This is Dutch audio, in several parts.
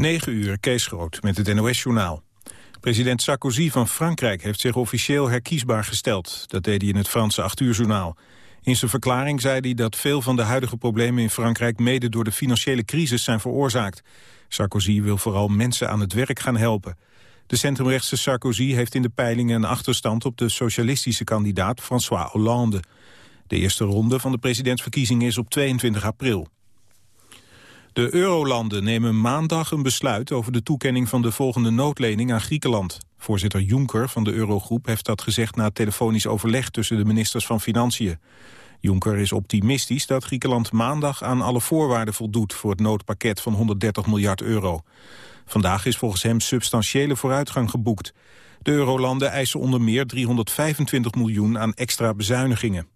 9 uur, Kees Groot, met het NOS-journaal. President Sarkozy van Frankrijk heeft zich officieel herkiesbaar gesteld. Dat deed hij in het Franse 8 uur journaal. In zijn verklaring zei hij dat veel van de huidige problemen in Frankrijk... mede door de financiële crisis zijn veroorzaakt. Sarkozy wil vooral mensen aan het werk gaan helpen. De centrumrechtse Sarkozy heeft in de peilingen een achterstand... op de socialistische kandidaat François Hollande. De eerste ronde van de presidentsverkiezingen is op 22 april. De eurolanden nemen maandag een besluit over de toekenning van de volgende noodlening aan Griekenland. Voorzitter Juncker van de Eurogroep heeft dat gezegd na telefonisch overleg tussen de ministers van Financiën. Juncker is optimistisch dat Griekenland maandag aan alle voorwaarden voldoet voor het noodpakket van 130 miljard euro. Vandaag is volgens hem substantiële vooruitgang geboekt. De eurolanden eisen onder meer 325 miljoen aan extra bezuinigingen.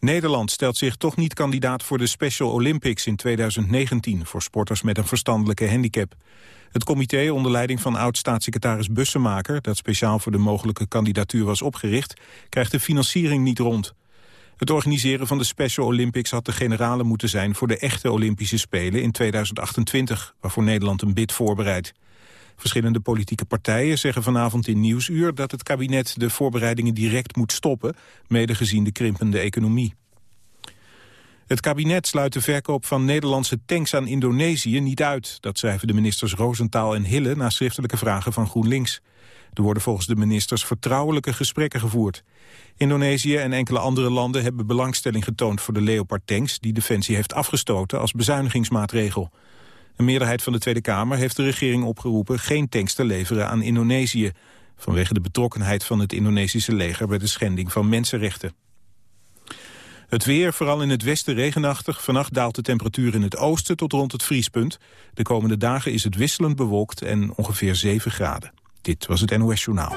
Nederland stelt zich toch niet kandidaat voor de Special Olympics in 2019... voor sporters met een verstandelijke handicap. Het comité onder leiding van oud-staatssecretaris Bussemaker... dat speciaal voor de mogelijke kandidatuur was opgericht... krijgt de financiering niet rond. Het organiseren van de Special Olympics had de generale moeten zijn... voor de echte Olympische Spelen in 2028... waarvoor Nederland een bid voorbereidt. Verschillende politieke partijen zeggen vanavond in Nieuwsuur... dat het kabinet de voorbereidingen direct moet stoppen... mede gezien de krimpende economie. Het kabinet sluit de verkoop van Nederlandse tanks aan Indonesië niet uit. Dat schrijven de ministers Roosentaal en Hille na schriftelijke vragen van GroenLinks. Er worden volgens de ministers vertrouwelijke gesprekken gevoerd. Indonesië en enkele andere landen hebben belangstelling getoond voor de Leopard-tanks... die Defensie heeft afgestoten als bezuinigingsmaatregel. Een meerderheid van de Tweede Kamer heeft de regering opgeroepen... geen tanks te leveren aan Indonesië... vanwege de betrokkenheid van het Indonesische leger... bij de schending van mensenrechten. Het weer, vooral in het westen regenachtig. Vannacht daalt de temperatuur in het oosten tot rond het vriespunt. De komende dagen is het wisselend bewolkt en ongeveer 7 graden. Dit was het NOS Journaal.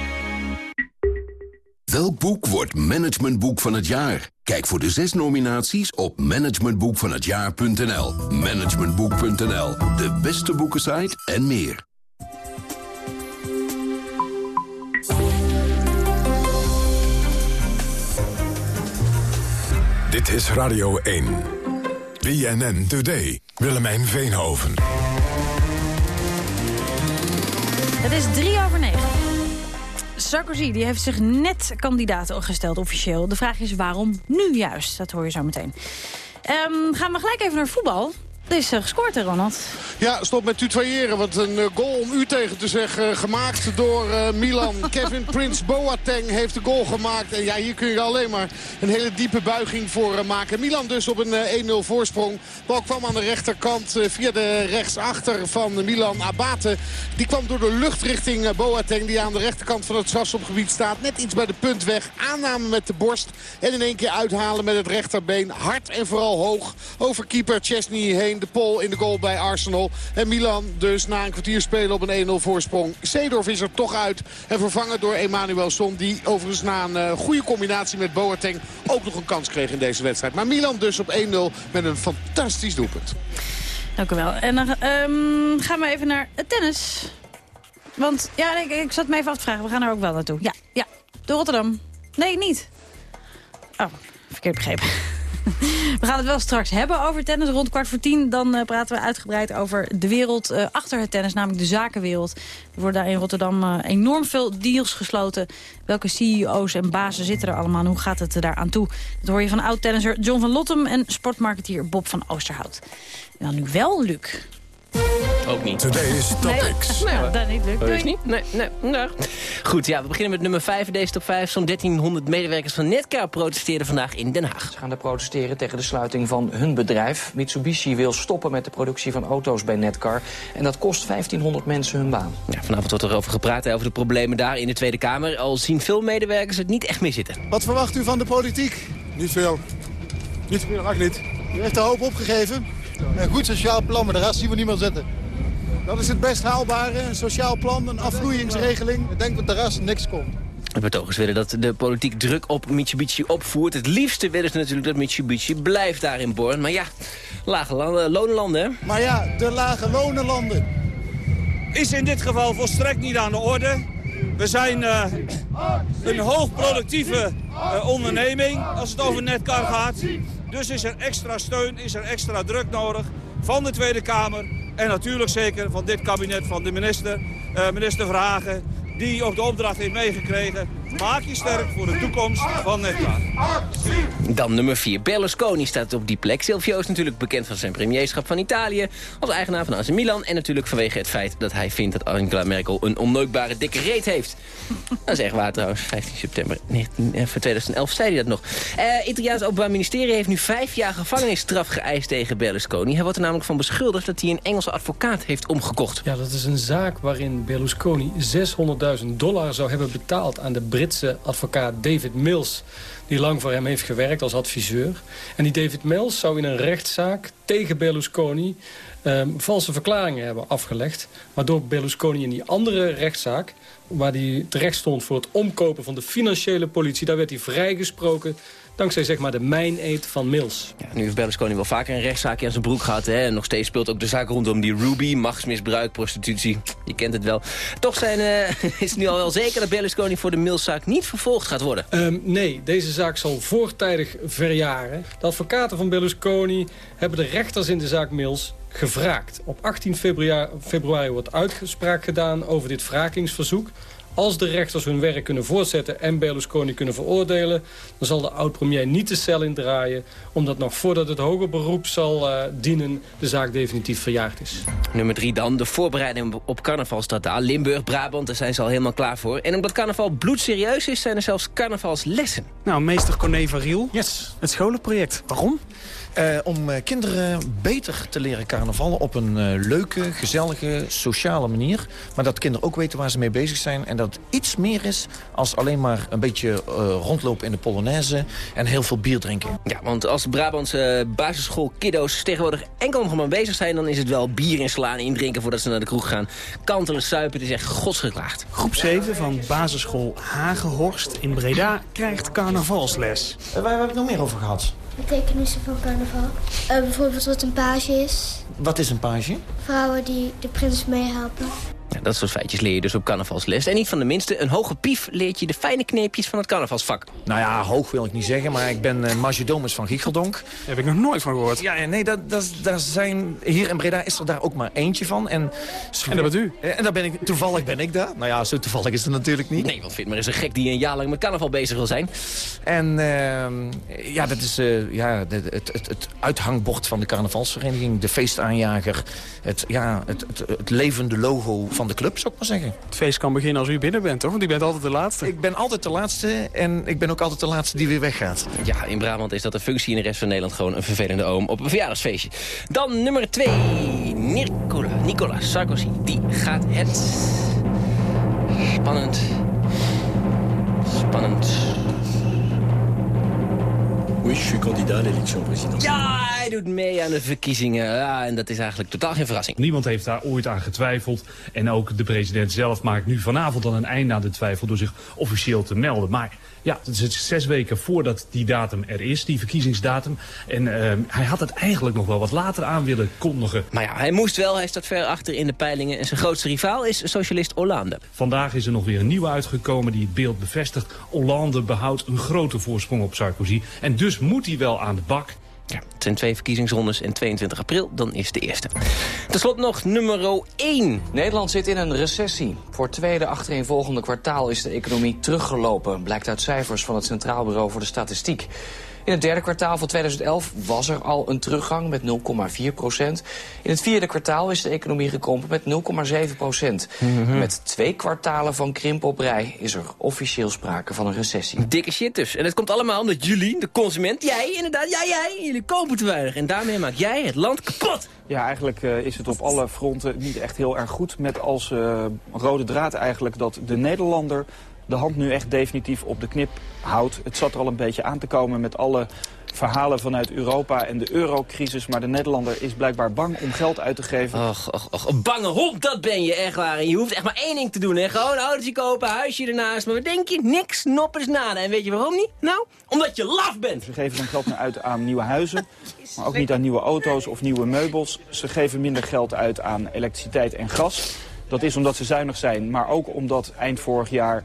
Welk boek wordt managementboek van het jaar? Kijk voor de zes nominaties op managementboekvanhetjaar.nl. Managementboek.nl, de beste boekensite en meer. Dit is Radio 1. BNN Today. Willemijn Veenhoven. Het is drie over negen. Sarkozy die heeft zich net kandidaat gesteld officieel. De vraag is waarom nu juist? Dat hoor je zo meteen. Um, gaan we gelijk even naar voetbal. Er is uh, gescoord, hè, Ronald? Ja, stop met tutoyeren. Want een uh, goal om u tegen te zeggen. Gemaakt door uh, Milan. Kevin Prince Boateng heeft de goal gemaakt. En ja, hier kun je alleen maar een hele diepe buiging voor maken. Milan dus op een 1-0 voorsprong. Bal kwam aan de rechterkant via de rechtsachter van Milan. Abate, die kwam door de lucht richting Boateng. Die aan de rechterkant van het strafschopgebied staat. Net iets bij de punt weg. Aanname met de borst. En in één keer uithalen met het rechterbeen. Hard en vooral hoog over keeper Chesney heen de Pol in de goal bij Arsenal. En Milan dus na een kwartier spelen op een 1-0 voorsprong. Seedorf is er toch uit en vervangen door Son, Die overigens na een uh, goede combinatie met Boateng ook nog een kans kreeg in deze wedstrijd. Maar Milan dus op 1-0 met een fantastisch doelpunt. Dank u wel. En dan um, gaan we even naar het tennis. Want ja, ik, ik zat me even af te vragen. We gaan er ook wel naartoe. Ja, ja. De Rotterdam. Nee, niet. Oh, verkeerd begrepen. We gaan het wel straks hebben over tennis. Rond kwart voor tien dan uh, praten we uitgebreid over de wereld uh, achter het tennis. Namelijk de zakenwereld. Er worden daar in Rotterdam uh, enorm veel deals gesloten. Welke CEO's en bazen zitten er allemaal? Hoe gaat het daar aan toe? Dat hoor je van oud-tennisser John van Lottem en sportmarketeer Bob van Oosterhout. En dan nu wel, Luc. Ook niet. Today's Topics. Nee, nee dat niet lukt. Doei. niet? Nee, nee, nee. Goed, ja, we beginnen met nummer 5 deze top 5. Zo'n 1300 medewerkers van Netcar protesteerden vandaag in Den Haag. Ze gaan er protesteren tegen de sluiting van hun bedrijf. Mitsubishi wil stoppen met de productie van auto's bij Netcar. En dat kost 1500 mensen hun baan. Ja, vanavond wordt er over gepraat, over de problemen daar in de Tweede Kamer. Al zien veel medewerkers het niet echt meer zitten. Wat verwacht u van de politiek? Niet veel. Niet veel, echt niet. U heeft de hoop opgegeven. Een goed sociaal plan, maar de rest zien we niet meer zitten. Dat is het best haalbare, een sociaal plan, een afvloeingsregeling. Ik denk dat de rest niks komt. De betogers willen dat de politiek druk op Mitsubishi opvoert. Het liefste willen ze natuurlijk dat Mitsubishi blijft daar in Born. Maar ja, lage landen, lonenlanden, hè? Maar ja, de lage lonenlanden. Is in dit geval volstrekt niet aan de orde. We zijn uh, een hoogproductieve uh, onderneming als het over Netcar gaat. Dus is er extra steun, is er extra druk nodig van de Tweede Kamer. En natuurlijk zeker van dit kabinet, van de minister, uh, minister Verhagen die ook de opdracht heeft meegekregen. Maak je sterk voor de toekomst van Netcar. Dan nummer 4. Berlusconi staat op die plek. Silvio is natuurlijk bekend van zijn premierschap van Italië... als eigenaar van AC Milan. En natuurlijk vanwege het feit dat hij vindt dat Angela Merkel... een onneukbare dikke reet heeft. Dat is echt waar trouwens. 15 september 19, 2011 eh, zei hij dat nog. Uh, Italiaans Openbaar Ministerie heeft nu vijf jaar gevangenisstraf geëist tegen Berlusconi. Hij wordt er namelijk van beschuldigd dat hij een Engelse advocaat heeft omgekocht. Ja, dat is een zaak waarin Berlusconi 600.000 dollar zou hebben betaald aan de Advocaat David Mills... die lang voor hem heeft gewerkt als adviseur. En die David Mills zou in een rechtszaak tegen Berlusconi... Um, valse verklaringen hebben afgelegd. Waardoor Berlusconi in die andere rechtszaak... waar hij terecht stond voor het omkopen van de financiële politie... daar werd hij vrijgesproken Dankzij zeg maar de mijn-eet van Mills. Ja, nu heeft Berlusconi wel vaker een rechtszaakje aan zijn broek gehad. Hè? En nog steeds speelt ook de zaak rondom die Ruby. Machtsmisbruik, prostitutie. Je kent het wel. Toch zijn, uh, is het nu al wel zeker dat Berlusconi voor de Mills-zaak niet vervolgd gaat worden? Um, nee, deze zaak zal voortijdig verjaren. De advocaten van Berlusconi hebben de rechters in de zaak Mills gevraagd. Op 18 februari, februari wordt uitspraak gedaan over dit wrakingsverzoek. Als de rechters hun werk kunnen voortzetten en Berlusconi kunnen veroordelen... dan zal de oud-premier niet de cel indraaien... omdat nog voordat het hoger beroep zal uh, dienen de zaak definitief verjaard is. Nummer drie dan, de voorbereiding op carnaval staat daar. Limburg, Brabant, daar zijn ze al helemaal klaar voor. En omdat carnaval bloedserieus is, zijn er zelfs carnavalslessen. Nou, meester Corné van Riel, yes. het scholenproject. Waarom? Uh, om uh, kinderen beter te leren carnavallen op een uh, leuke, gezellige, sociale manier. Maar dat kinderen ook weten waar ze mee bezig zijn. En dat het iets meer is als alleen maar een beetje rondlopen in de Polonaise... en heel veel bier drinken. Ja, want als Brabantse basisschoolkiddo's tegenwoordig enkel nog maar bezig zijn... dan is het wel bier inslaan, indrinken voordat ze naar de kroeg gaan. Kantelen, suipen, het is echt godsgeklaagd. Groep 7 van basisschool Hagenhorst in Breda krijgt carnavalsles. waar hebben we het nog meer over gehad? Betekenissen van carnaval. Uh, bijvoorbeeld wat een page is. Wat is een page? Vrouwen die de prins meehelpen. Dat soort feitjes leer je dus op carnavalsles. En niet van de minste, een hoge pief leert je de fijne kneepjes van het carnavalsvak. Nou ja, hoog wil ik niet zeggen, maar ik ben uh, Marjodomus van Gicheldonk. Daar heb ik nog nooit van gehoord. Ja, nee, dat, dat, daar zijn, hier in Breda is er daar ook maar eentje van. En, en dat bent u? En daar ben ik, toevallig ben ik daar. Nou ja, zo toevallig is het natuurlijk niet. Nee, want vind maar eens een gek die een jaar lang met carnaval bezig wil zijn. En uh, ja, dat is uh, ja, het, het, het, het, uithangbord van de carnavalsvereniging. De feestaanjager. Het, ja, het, het, het levende logo van de club, zou ik maar zeggen. Het feest kan beginnen als u binnen bent, toch? Want u bent altijd de laatste. Ik ben altijd de laatste en ik ben ook altijd de laatste die weer weggaat. Ja, in Brabant is dat een functie. In de rest van Nederland gewoon een vervelende oom op een verjaardagsfeestje. Dan nummer 2. Nicola, Nicolas Sarkozy. Die gaat het... Spannend. Spannend. Oui, je suis candidat à l'élection présidentielle. Ja, hij doet mee aan de verkiezingen. Ja, en dat is eigenlijk totaal geen verrassing. Niemand heeft daar ooit aan getwijfeld. En ook de president zelf maakt nu vanavond dan een einde aan de twijfel... door zich officieel te melden. Maar ja, het is zes weken voordat die datum er is, die verkiezingsdatum. En uh, hij had het eigenlijk nog wel wat later aan willen kondigen. Maar ja, hij moest wel, hij staat ver achter in de peilingen. En zijn grootste rivaal is socialist Hollande. Vandaag is er nog weer een nieuwe uitgekomen die het beeld bevestigt. Hollande behoudt een grote voorsprong op Sarkozy. En dus moet hij wel aan de bak. Het zijn twee verkiezingsrondes en 22 april, dan is de eerste. Ten slot nog nummer 1. Nederland zit in een recessie. Voor het tweede achtereenvolgende kwartaal is de economie teruggelopen... blijkt uit cijfers van het Centraal Bureau voor de Statistiek. In het derde kwartaal van 2011 was er al een teruggang met 0,4 procent. In het vierde kwartaal is de economie gekrompen met 0,7 procent. Mm -hmm. Met twee kwartalen van krimp op rij is er officieel sprake van een recessie. Dikke shit dus. En dat komt allemaal omdat jullie, de consument, jij inderdaad, jij, jij, jullie kopen te weinig. En daarmee maak jij het land kapot. Ja, eigenlijk uh, is het op alle fronten niet echt heel erg goed. Met als uh, rode draad eigenlijk dat de Nederlander de hand nu echt definitief op de knip houdt. Het zat er al een beetje aan te komen met alle verhalen vanuit Europa en de eurocrisis. Maar de Nederlander is blijkbaar bang om geld uit te geven. Och, och, och, een bange hond, dat ben je echt waar. En je hoeft echt maar één ding te doen, hè. Gewoon een autootje kopen, huisje ernaast. Maar wat denk je? Niks, noppers, nada. En weet je waarom niet? Nou, omdat je laf bent. Ze geven dan geld meer uit aan nieuwe huizen. Maar ook niet aan nieuwe auto's of nieuwe meubels. Ze geven minder geld uit aan elektriciteit en gas. Dat is omdat ze zuinig zijn, maar ook omdat eind vorig jaar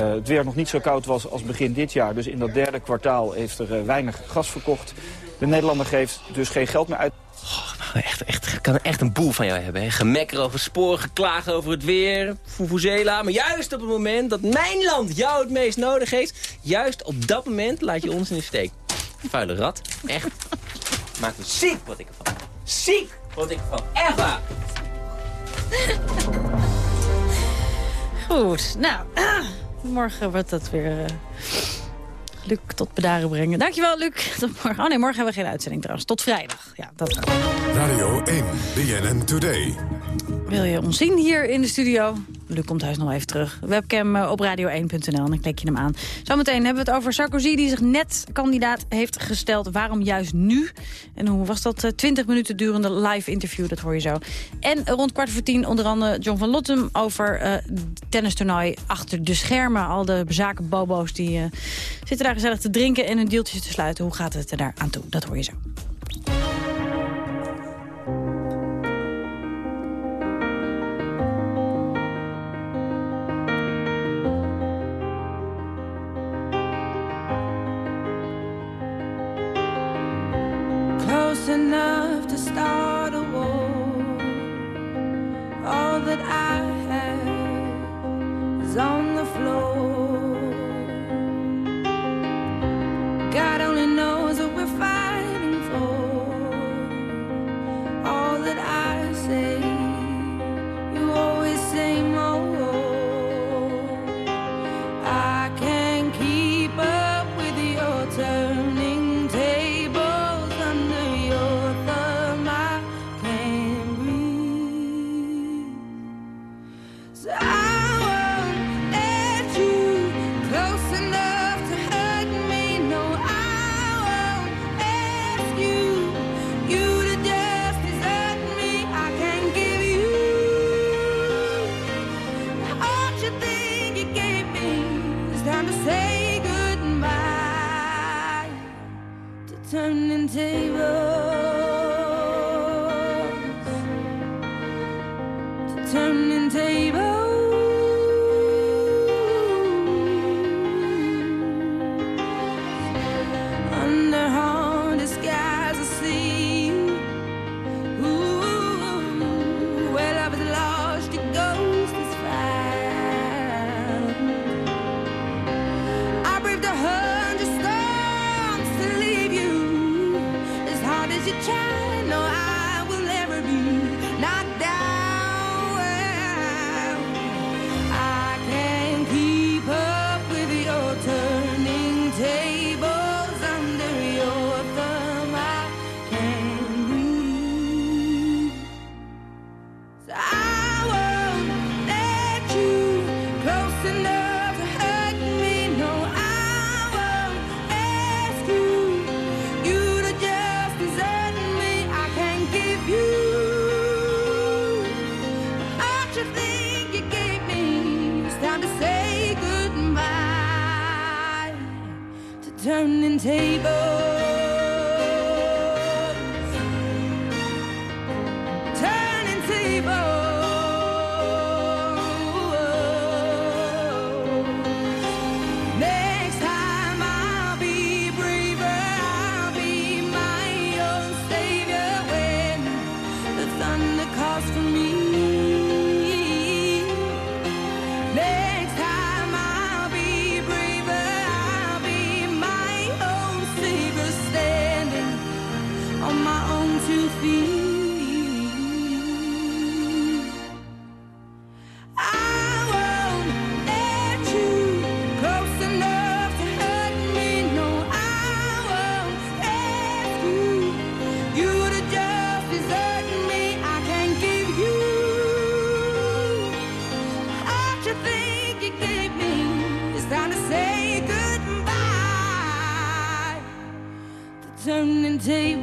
het weer nog niet zo koud was als begin dit jaar. Dus in dat derde kwartaal heeft er uh, weinig gas verkocht. De Nederlander geeft dus geen geld meer uit. Oh, echt, echt, ik kan er echt een boel van jou hebben. Hè? Gemekker over spoor, geklagen over het weer, Fufuzela. Maar juist op het moment dat mijn land jou het meest nodig heeft... juist op dat moment laat je ons in de steek. Vuile rat. Echt. Maakt me ziek wat ik ervan. Ziek wat ik ervan. Echt waar. Goed, nou, morgen wordt dat weer... Uh, Luc tot bedaren brengen. Dankjewel, Luc. Tot morgen. Oh nee, morgen hebben we geen uitzending trouwens. Tot vrijdag. Ja, dat Radio 1, BNN Today. Wil je ons zien hier in de studio? Luc komt thuis nog even terug. Webcam op radio1.nl en dan klik je hem aan. Zometeen hebben we het over Sarkozy die zich net kandidaat heeft gesteld. Waarom juist nu? En hoe was dat 20 minuten durende live interview? Dat hoor je zo. En rond kwart voor tien onder andere John van Lottem over uh, tennistoernooi achter de schermen. Al de bezaken bobo's die zitten daar gezellig te drinken en hun deeltjes te sluiten. Hoe gaat het er daar aan toe? Dat hoor je zo.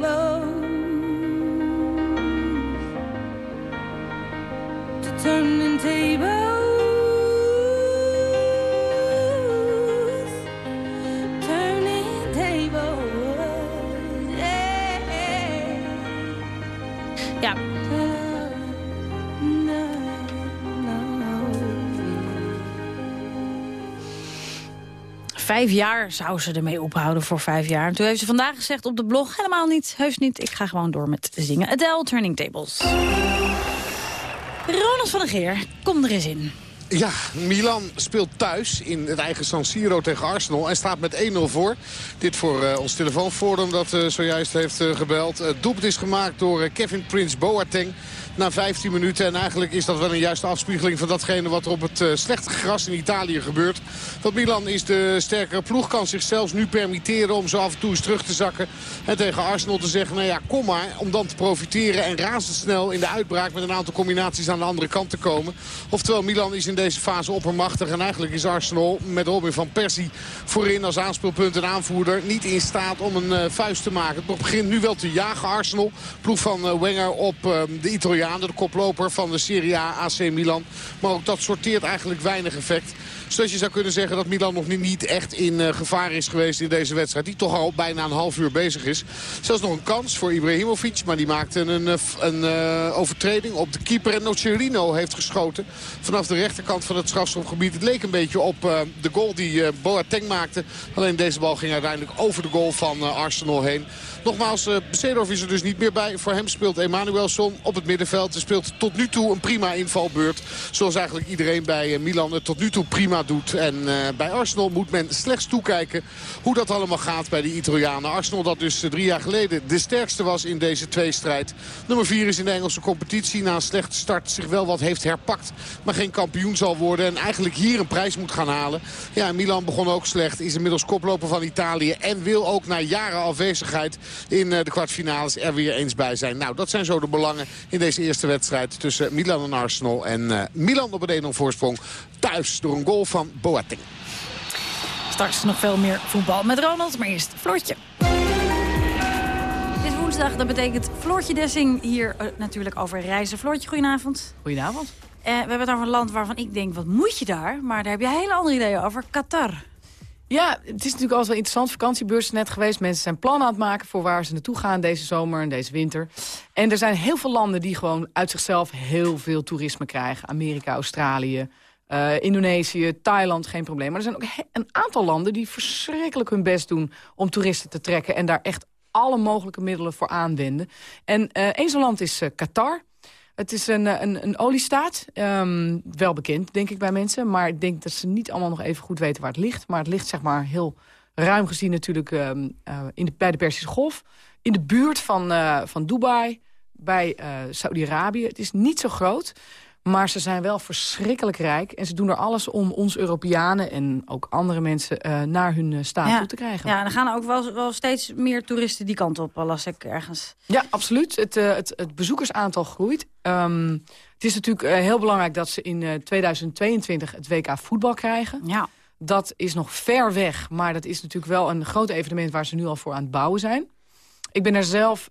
Tables. To turning tables. Vijf jaar zou ze ermee ophouden voor vijf jaar. En toen heeft ze vandaag gezegd op de blog... helemaal niet, heus niet, ik ga gewoon door met zingen. Adele, Turning Tables. Ronald van der Geer, kom er eens in. Ja, Milan speelt thuis in het eigen San Siro tegen Arsenal en staat met 1-0 voor. Dit voor eh, ons telefoonforum dat eh, zojuist heeft eh, gebeld. Het doelpunt is gemaakt door Kevin Prince Boateng na 15 minuten. En eigenlijk is dat wel een juiste afspiegeling van datgene wat er op het slechte gras in Italië gebeurt. Want Milan is de sterkere ploeg, kan zich zelfs nu permitteren om zo af en toe eens terug te zakken. En tegen Arsenal te zeggen, nou ja, kom maar. Om dan te profiteren en razendsnel in de uitbraak met een aantal combinaties aan de andere kant te komen. Oftewel, Milan is in deze fase oppermachtig. En eigenlijk is Arsenal met Robin van Persie voorin als aanspeelpunt en aanvoerder niet in staat om een uh, vuist te maken. Het begint nu wel te jagen Arsenal. Ploeg van uh, Wenger op uh, de Italiaan, de koploper van de Serie A AC Milan. Maar ook dat sorteert eigenlijk weinig effect. Dus je zou kunnen zeggen dat Milan nog niet echt in uh, gevaar is geweest in deze wedstrijd. Die toch al bijna een half uur bezig is. Zelfs nog een kans voor Ibrahimovic. Maar die maakte een, een, een uh, overtreding op de keeper. En Nocerino heeft geschoten vanaf de rechterkant van het strafschopgebied. Het leek een beetje op uh, de goal die Boateng maakte. Alleen deze bal ging uiteindelijk over de goal van Arsenal heen. Nogmaals, uh, Seedorf is er dus niet meer bij. Voor hem speelt Emanuelson op het middenveld. Hij speelt tot nu toe een prima invalbeurt. Zoals eigenlijk iedereen bij uh, Milan het tot nu toe prima doet. En uh, bij Arsenal moet men slechts toekijken hoe dat allemaal gaat bij de Italianen. Arsenal dat dus drie jaar geleden de sterkste was in deze tweestrijd. Nummer vier is in de Engelse competitie. Na een slechte start zich wel wat heeft herpakt. Maar geen kampioen zal worden. En eigenlijk hier een prijs moet gaan halen. Ja, Milan begon ook slecht. Is inmiddels koploper van Italië. En wil ook na jaren afwezigheid in de kwartfinales er weer eens bij zijn. Nou, dat zijn zo de belangen in deze eerste wedstrijd tussen Milan en Arsenal. En uh, Milan op een 1-0 voorsprong thuis door een goal van Boateng. Straks nog veel meer voetbal met Ronald, maar eerst Floortje. Het is woensdag, dat betekent Floortje Dessing hier uh, natuurlijk over reizen. Floortje, goedenavond. Goedenavond. Uh, we hebben het over een land waarvan ik denk, wat moet je daar? Maar daar heb je hele andere ideeën over, Qatar. Ja, het is natuurlijk altijd wel interessant. Vakantiebeurs net geweest. Mensen zijn plannen aan het maken voor waar ze naartoe gaan deze zomer en deze winter. En er zijn heel veel landen die gewoon uit zichzelf heel veel toerisme krijgen. Amerika, Australië, uh, Indonesië, Thailand, geen probleem. Maar er zijn ook een aantal landen die verschrikkelijk hun best doen om toeristen te trekken. En daar echt alle mogelijke middelen voor aanwenden. En uh, één zo'n land is uh, Qatar. Het is een, een, een oliestaat. Um, wel bekend, denk ik, bij mensen. Maar ik denk dat ze niet allemaal nog even goed weten waar het ligt. Maar het ligt, zeg maar, heel ruim gezien natuurlijk um, uh, in de, bij de Persische Golf. In de buurt van, uh, van Dubai, bij Saudi-Arabië. Het is niet zo groot. Maar ze zijn wel verschrikkelijk rijk. En ze doen er alles om ons Europeanen en ook andere mensen uh, naar hun uh, staat ja. toe te krijgen. Ja, en er gaan ook wel, wel steeds meer toeristen die kant op, las ik ergens. Ja, absoluut. Het, uh, het, het bezoekersaantal groeit. Um, het is natuurlijk heel belangrijk dat ze in 2022 het WK voetbal krijgen. Ja. Dat is nog ver weg, maar dat is natuurlijk wel een groot evenement waar ze nu al voor aan het bouwen zijn. Ik ben er zelf,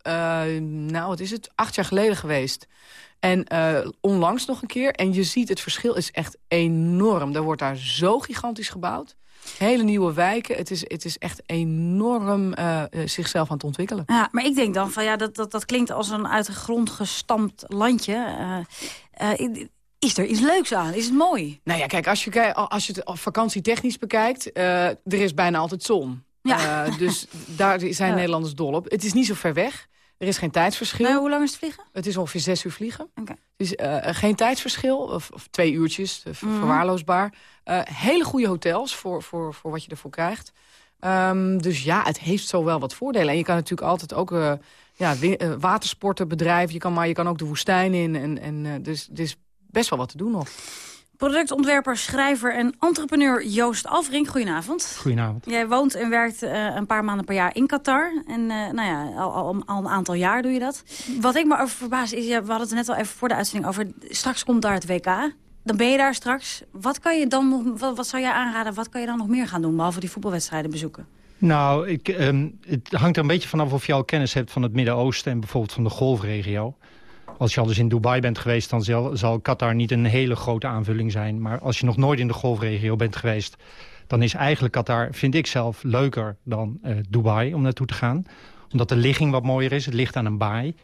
nou wat is het, acht jaar geleden geweest. En uh, onlangs nog een keer. En je ziet, het verschil is echt enorm. Er wordt daar zo gigantisch gebouwd. Hele nieuwe wijken. Het is, het is echt enorm uh, zichzelf aan het ontwikkelen. Ja, maar ik denk dan van ja, dat, dat, dat klinkt als een uit de grond gestampt landje. Uh, is er iets leuks aan? Is het mooi? Nou ja, kijk, als je, als je het vakantietechnisch bekijkt... er is bijna altijd zon. Ja. dus daar zijn ja. Nederlanders dol op. Het is niet zo ver weg. Er is geen tijdsverschil. Hoe lang is het vliegen? Het is ongeveer zes uur vliegen. Okay. Uh, geen tijdsverschil, of, of twee uurtjes, uh, mm. verwaarloosbaar. Uh, hele goede hotels voor, voor, voor wat je ervoor krijgt. Um, dus ja, het heeft zo wel wat voordelen. En je kan natuurlijk altijd ook ja, watersporten bedrijven. Je kan, maar je kan ook de woestijn in. En, en, dus er is best wel wat te doen nog. Productontwerper, schrijver en entrepreneur Joost Alverink. Goedenavond. Goedenavond. Jij woont en werkt uh, een paar maanden per jaar in Qatar. En uh, nou ja, al, al, al, een aantal jaar doe je dat. Wat ik me over verbaas is, ja, we hadden het net al even voor de uitzending over... straks komt daar het WK. Dan ben je daar straks. Wat kan je dan nog, wat, wat zou jij aanraden, wat kan je dan nog meer gaan doen... behalve die voetbalwedstrijden bezoeken? Nou, ik, ehm, het hangt er een beetje vanaf of je al kennis hebt van het Midden-Oosten... en bijvoorbeeld van de golfregio. Als je al eens in Dubai bent geweest, dan zal, zal Qatar niet een hele grote aanvulling zijn. Maar als je nog nooit in de golfregio bent geweest... dan is eigenlijk Qatar, vind ik zelf, leuker dan eh, Dubai om naartoe te gaan. Omdat de ligging wat mooier is. Het ligt aan een baai.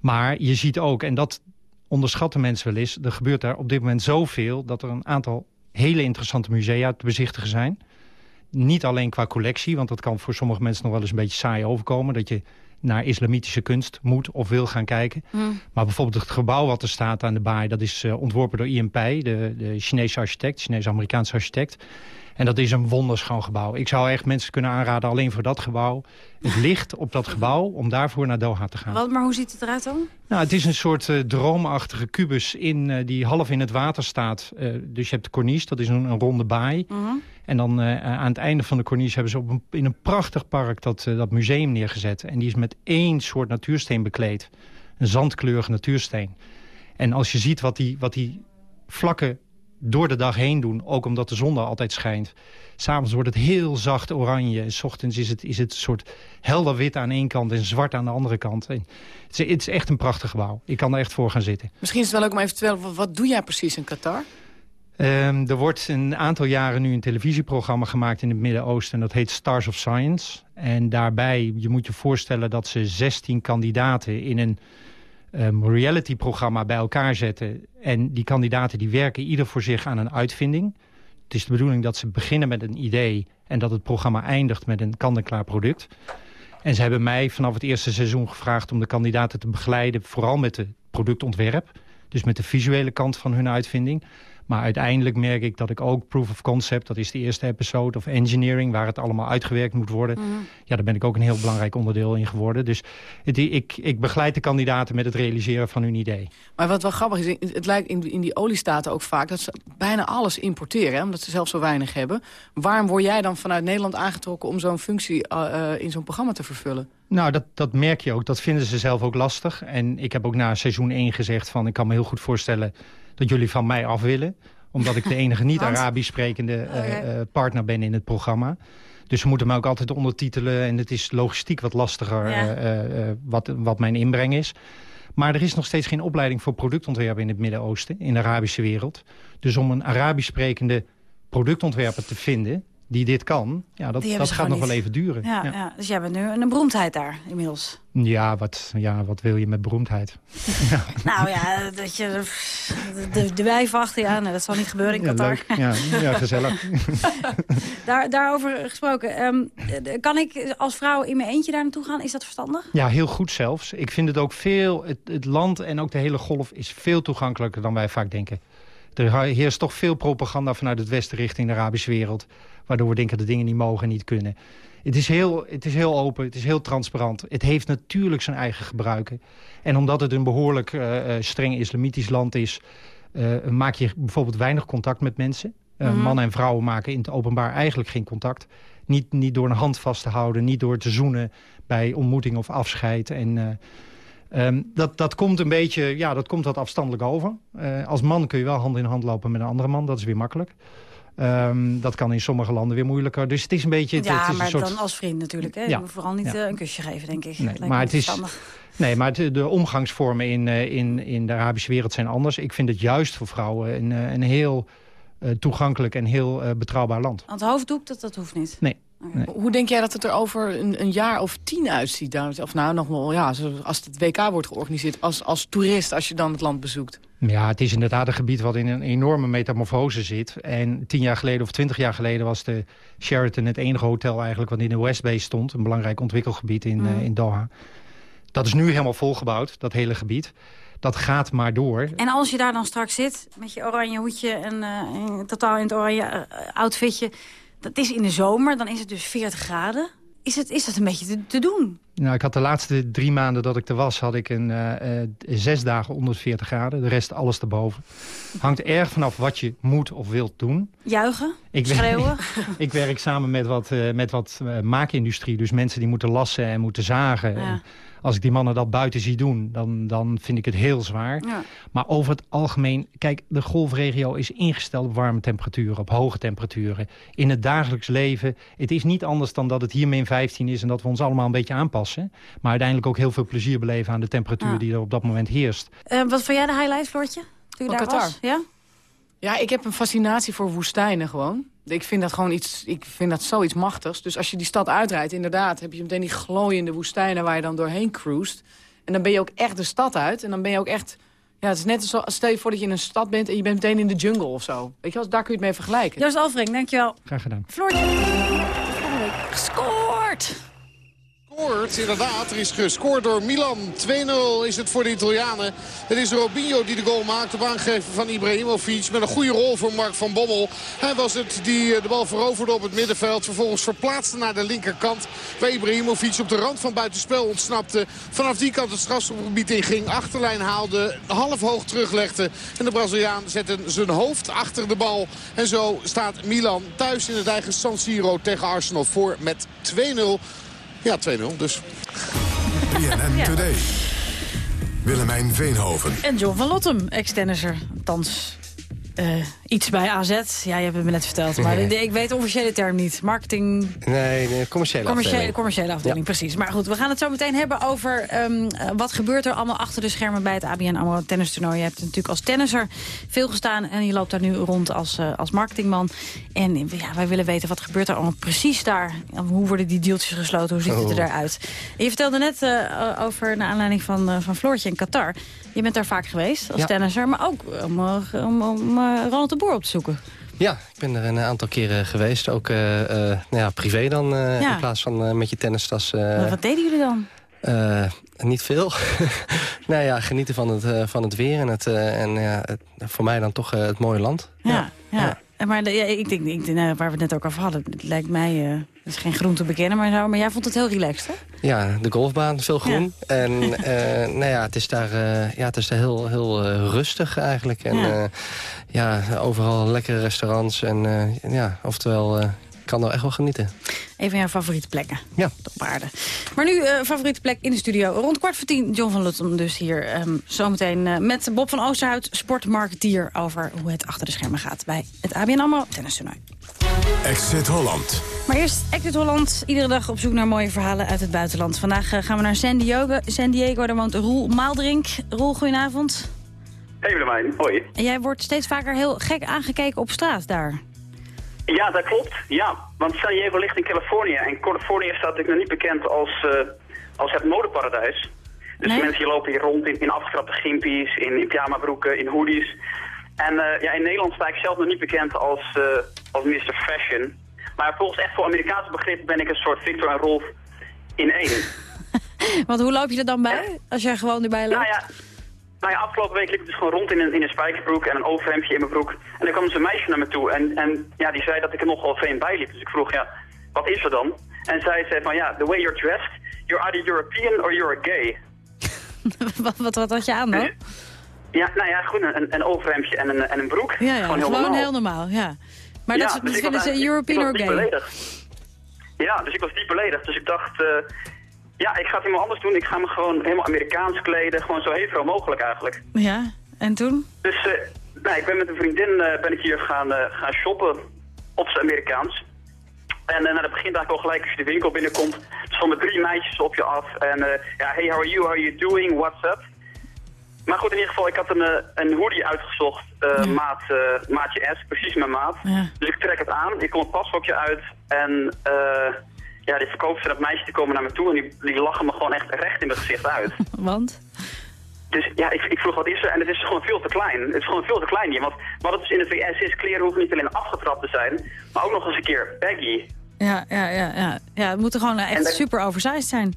Maar je ziet ook, en dat onderschatten mensen wel eens... er gebeurt daar op dit moment zoveel... dat er een aantal hele interessante musea te bezichtigen zijn. Niet alleen qua collectie, want dat kan voor sommige mensen nog wel eens een beetje saai overkomen. Dat je naar islamitische kunst moet of wil gaan kijken. Hmm. Maar bijvoorbeeld het gebouw wat er staat aan de baai... dat is eh, ontworpen door Ian Pei, de, de Chinese architect, Chinese-Amerikaanse architect. En dat is een wonderschoon gebouw. Ik zou echt mensen kunnen aanraden alleen voor dat gebouw. Het ligt op dat gebouw om daarvoor naar Doha te gaan. Wat, maar hoe ziet het eruit dan? Nou, het is een soort eh, droomachtige kubus in, eh, die half in het water staat. Dus je hebt de corniche, dat is een, een ronde baai. Mhm. En dan eh, aan het einde van de corniche hebben ze op in een prachtig park dat, eh, dat museum neergezet. En die is met één soort natuursteen bekleed. Een zandkleurige natuursteen. En als je ziet wat die, wat die vlakken door de dag heen doen... ook omdat de zon er altijd schijnt... S'avonds wordt het heel zacht oranje. En 's ochtends is het, is het een soort helder wit aan één kant en zwart aan de andere kant. En het, is, het is echt een prachtig gebouw. Ik kan er echt voor gaan zitten. Misschien is het wel leuk om even te vertellen, wat doe jij precies in Qatar? Ehm, er wordt een aantal jaren nu een televisieprogramma gemaakt in het Midden-Oosten. Dat heet Stars of Science. En daarbij, je moet je voorstellen dat ze 16 kandidaten in een um, reality-programma bij elkaar zetten. En die kandidaten die werken ieder voor zich aan een uitvinding. Het is de bedoeling dat ze beginnen met een idee... en dat het programma eindigt met een kant-en-klaar product. En ze hebben mij vanaf het eerste seizoen gevraagd om de kandidaten te begeleiden... vooral met het productontwerp, dus met de visuele kant van hun uitvinding... Maar uiteindelijk merk ik dat ik ook proof of concept... dat is de eerste episode, of engineering... waar het allemaal uitgewerkt moet worden. Mhm. Ja, daar ben ik ook een heel belangrijk onderdeel in geworden. Dus het, ik, ik begeleid de kandidaten met het realiseren van hun idee. Maar wat wel grappig is, het lijkt in, in die oliestaten ook vaak... dat ze bijna alles importeren, hè, omdat ze zelf zo weinig hebben. Waarom word jij dan vanuit Nederland aangetrokken... om zo'n functie eh, eh, in zo'n programma te vervullen? Nou, dat, dat merk je ook. Dat vinden ze zelf ook lastig. En ik heb ook na seizoen 1 gezegd van... ik kan me heel goed voorstellen dat jullie van mij af willen. Omdat ik de enige niet-Arabisch sprekende eh, Oké. eh, partner ben in het programma. Dus ze moeten me ook altijd ondertitelen. En het is logistiek wat lastiger Ja. eh, eh, eh, wat, wat mijn inbreng is. Maar er is nog steeds geen opleiding voor productontwerpen in het Midden-Oosten. In de Arabische wereld. Dus om een Arabisch sprekende productontwerper te vinden die dit kan, ja, dat, dat gaat nog wel even duren. Ja, ja. dus jij bent nu een beroemdheid daar inmiddels. Ja, wat, ja, wat wil je met beroemdheid? nou ja, dat je de, de, wijf achter je aan, dat zal niet gebeuren in Qatar. Ja, ja, gezellig. Daar, daarover gesproken, ehm, eh, kan ik als vrouw in mijn eentje daar naartoe gaan? Is dat verstandig? Ja, heel goed zelfs. Ik vind het ook veel, het, het land en ook de hele golf is veel toegankelijker dan wij vaak denken. Er heerst toch veel propaganda vanuit het westen richting de Arabische wereld. Waardoor we denken dat dingen niet mogen en niet kunnen. Het is, heel, het is heel open, het is heel transparant. Het heeft natuurlijk zijn eigen gebruiken. En omdat het een behoorlijk eh, eh, streng islamitisch land is... eh, maak je bijvoorbeeld weinig contact met mensen. Mhm. Mannen en vrouwen maken in het openbaar eigenlijk geen contact. Niet, niet door een hand vast te houden, niet door te zoenen bij ontmoeting of afscheid. En, eh, ehm, dat, dat komt een beetje, ja, dat komt wat afstandelijk over. Eh, als man kun je wel hand in hand lopen met een andere man, dat is weer makkelijk. Ehm, dat kan in sommige landen weer moeilijker. Dus het is een beetje... Het, ja, het is maar een soort... dan als vriend natuurlijk. Hè? Ja. Je moet vooral niet Ja. eh, een kusje geven, denk ik. Nee, maar het is, nee, maar het- de omgangsvormen in, eh, in, in de Arabische wereld zijn anders. Ik vind het juist voor vrouwen een, een heel toegankelijk en heel betrouwbaar land. Want hoofddoek, dat, dat hoeft niet. Nee. Hoe denk jij dat het er over een, een jaar of tien uitziet? daar? Of nou, nog wel, ja, als het WK wordt georganiseerd, als, als toerist, als je dan het land bezoekt. Ja, het is inderdaad een gebied wat in een enorme metamorfose zit. En tien jaar geleden of twintig jaar geleden was de Sheraton het enige hotel eigenlijk wat in de West Bay stond. Een belangrijk ontwikkelgebied in, Mm. eh, in Doha. Dat is nu helemaal volgebouwd, dat hele gebied. Dat gaat maar door. En als je daar dan straks zit, met je oranje hoedje en eh, en totaal in het oranje eh, outfitje... dat is in de zomer, dan is het dus 40 graden. Is het, is dat een beetje te, te doen? Nou, ik had de laatste drie maanden dat ik er was... had ik een eh, eh, zes dagen onder de 40 graden. De rest alles erboven. Hangt erg vanaf wat je moet of wilt doen. Juichen? Ik schreeuwen? ik werk samen met wat, eh, met wat maakindustrie. Dus mensen die moeten lassen en moeten zagen. Ja. En als ik die mannen dat buiten zie doen, dan, dan vind ik het heel zwaar. Ja. Maar over het algemeen, kijk, de golfregio is ingesteld op warme temperaturen, op hoge temperaturen. In het dagelijks leven, het is niet anders dan dat het hier min 15 is en dat we ons allemaal een beetje aanpassen. Maar uiteindelijk ook heel veel plezier beleven aan de temperatuur Ja. die er op dat moment heerst. Eh, wat vond jij de highlight, Floortje? Toen je daar Qatar? was? Ja? Ja, ik heb een fascinatie voor woestijnen gewoon. Ik vind dat gewoon iets, ik vind dat zoiets machtigs. Dus als je die stad uitrijdt, inderdaad, heb je meteen die glooiende woestijnen waar je dan doorheen cruist. En dan ben je ook echt de stad uit. En dan ben je ook echt, ja, het is net zo, stel je voor dat je in een stad bent en je bent meteen in de jungle of zo. Weet je wel, daar kun je het mee vergelijken. Joost Alvering, dankjewel. Graag gedaan. Floortje. Gescoord! Gescoord, inderdaad. Er is gescoord door Milan. 2-0 is het voor de Italianen. Het is Robinho die de goal maakt op aangeven van Ibrahimovic. Met een goede rol voor Mark van Bommel. Hij was het die eh, de bal veroverde op het middenveld. Vervolgens verplaatste naar de linkerkant. Waar Ibrahimovic op de rand van buitenspel ontsnapte. Vanaf die kant het strafschopgebied in ging. Achterlijn haalde. Half hoog teruglegde. En de Braziliaan zette zijn hoofd achter de bal. En zo staat Milan thuis in het eigen San Siro tegen Arsenal voor met 2-0. Ja, 2-0 dus. BNN Ja. Today. Willemijn Veenhoven. En John van Lottem, ex-tennisser. Althans, eh, iets bij AZ. Ja, je hebt het me net verteld. Maar ik weet de officiële term niet. Marketing... Nee, nee commerciële Commerciële, afdeling. commerciële afdeling, precies. Maar goed, we gaan het zo meteen hebben over ehm, eh, wat gebeurt er allemaal achter de schermen bij het ABN AMRO tennistoernooi. Je hebt natuurlijk als tennisser veel gestaan en je loopt daar nu rond als, eh, als marketingman. En ja, wij willen weten wat gebeurt er allemaal precies daar. Hoe worden die deeltjes gesloten? Hoe ziet het Oh. eruit? En je vertelde net eh, over, naar aanleiding van, van Floortje in Qatar. Je bent daar vaak geweest als Ja. tennisser, maar ook om, eh, om, om eh, Ronald de Boer op te zoeken. Ja, ik ben er een aantal keren geweest. Ook eh, nou ja, privé dan, Ja. in plaats van met je tennistas. Maar wat deden jullie dan? niet veel. nou ja, genieten van het, van het weer en, het, en ja, het, voor mij dan toch het mooie land. Ja, ja. Maar ja, ik denk, ik, denk, nou, waar we het net ook over hadden, het lijkt mij, het is geen groen te bekennen, maar, zo, maar jij vond het heel relaxed, hè? Ja, de golfbaan, veel groen. En eh, nou ja, het is daar, eh, ja, het is daar heel, heel rustig eigenlijk. En Ja. overal lekkere restaurants. En ja, oftewel, kan er echt wel genieten. Een van jouw favoriete plekken Ja. op aarde. Maar nu, eh, favoriete plek in de studio. Rond kwart voor tien, John van Luttem dus hier. ehm, zometeen eh, met Bob van Oosterhout, sportmarketeer... over hoe het achter de schermen gaat bij het ABN AMRO tennistoernooi. Exit Holland. Maar eerst Exit Holland. Iedere dag op zoek naar mooie verhalen uit het buitenland. Vandaag eh, gaan we naar San Diego. San Diego, daar woont Roel Maaldrink. Roel, goedenavond. Hey Willemijn, hoi. En jij wordt steeds vaker heel gek aangekeken op straat daar. Ja, dat klopt. Ja, want San Diego ligt in Californië. En Californië staat natuurlijk nog niet bekend als, eh, als het modeparadijs. Dus Nee? mensen lopen hier rond in, in afgetrapte gimpies, in, in pyjamabroeken, in hoodies. En eh, ja, in Nederland sta ik zelf nog niet bekend als, eh, als Mr. Fashion. Maar volgens echt voor Amerikaanse begrippen ben ik een soort Victor en Rolf in één. Want hoe loop je er dan bij, als jij gewoon erbij loopt? Nou ja, nou ja, afgelopen week liep ik dus gewoon rond in een, in een spijkerbroek en een overhemdje in mijn broek. En dan kwam dus een meisje naar me toe en, en ja, die zei dat ik er nogal vreemd bij liep. Dus ik vroeg, ja, wat is er dan? En zij zei van, ja, the way you're dressed, you're either European or you're gay. wat, wat, wat had je aan dan? Ja, nou ja, goed, een, een overhemdje en een, en een broek. Ja, ja gewoon heel normaal. heel normaal. Ja. Maar Ja, dat, dus vinden ze European or gay? beledigd. Ja, dus ik was diep beledigd. Dus ik dacht, eh, ja, ik ga het helemaal anders doen. Ik ga me gewoon helemaal Amerikaans kleden. Gewoon zo hetero mogelijk eigenlijk. Ja, en toen? Dus eh, nou, ik ben met een vriendin eh, ben ik hier gaan, eh, gaan shoppen op zijn Amerikaans. En uh, nou, dat begint eigenlijk al gelijk als je de winkel binnenkomt. Er stonden drie meisjes op je af. En ja, hey, how are you? How are you doing? What's up? Maar goed, in ieder geval, ik had een, een hoodie uitgezocht. maat, maatje S, precies mijn maat. Ja. Dus ik trek het aan, ik kom het pasfokje uit. En eh, ja, die verkoopster dat meisje die komen naar me toe. En die, die lachen me gewoon echt recht in mijn gezicht uit. Want? Dus ja, ik, ik vroeg wat is er en het is gewoon veel te klein. Het is gewoon veel te klein hier. Want wat het dus in de VS is, kleren hoeven niet alleen afgetrapt te zijn, maar ook nog eens een keer baggy. Ja, ja, ja, ja. ja het moet er gewoon echt En dat- super oversized zijn.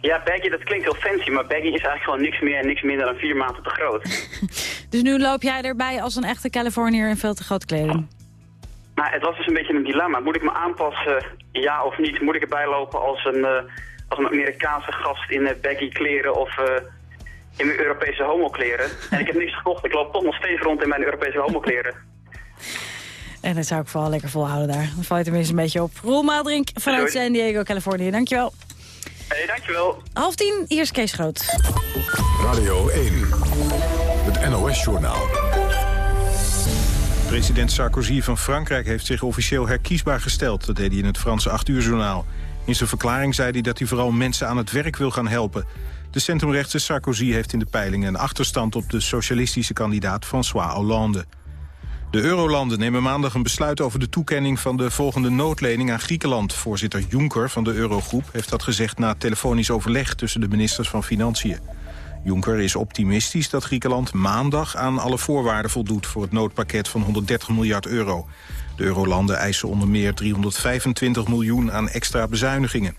Ja, baggy, dat klinkt heel fancy, maar baggy is eigenlijk gewoon niks meer en niks minder dan vier maanden te groot. Dus nu loop jij erbij als een echte Californiër in veel te grote kleding. Maar het was dus een beetje een dilemma. Moet ik me aanpassen, ja of niet? Moet ik erbij lopen als een, eh, als een Amerikaanse gast in eh, baggy kleren of eh, in mijn Europese homokleren. En ik heb niks gekocht. Ik loop toch nog steeds rond in mijn Europese homokleren. En dat zou ik vooral lekker volhouden daar. Dan val je tenminste een beetje op. Roel Maaldrink vanuit San Diego, Californië. Dankjewel. Hé, dankjewel. Half tien, hier is Kees Groot. Radio 1, het NOS-journaal. President Sarkozy van Frankrijk heeft zich officieel herkiesbaar gesteld. Dat deed hij in het Franse 8 uur journaal. In zijn verklaring zei hij dat hij vooral mensen aan het werk wil gaan helpen. De centrumrechtse Sarkozy heeft in de peilingen een achterstand op de socialistische kandidaat François Hollande. De eurolanden nemen maandag een besluit over de toekenning van de volgende noodlening aan Griekenland. Voorzitter Juncker van de Eurogroep heeft dat gezegd na telefonisch overleg tussen de ministers van Financiën. Juncker is optimistisch dat Griekenland maandag aan alle voorwaarden voldoet voor het noodpakket van 130 miljard euro. De eurolanden eisen onder meer 325 miljoen aan extra bezuinigingen.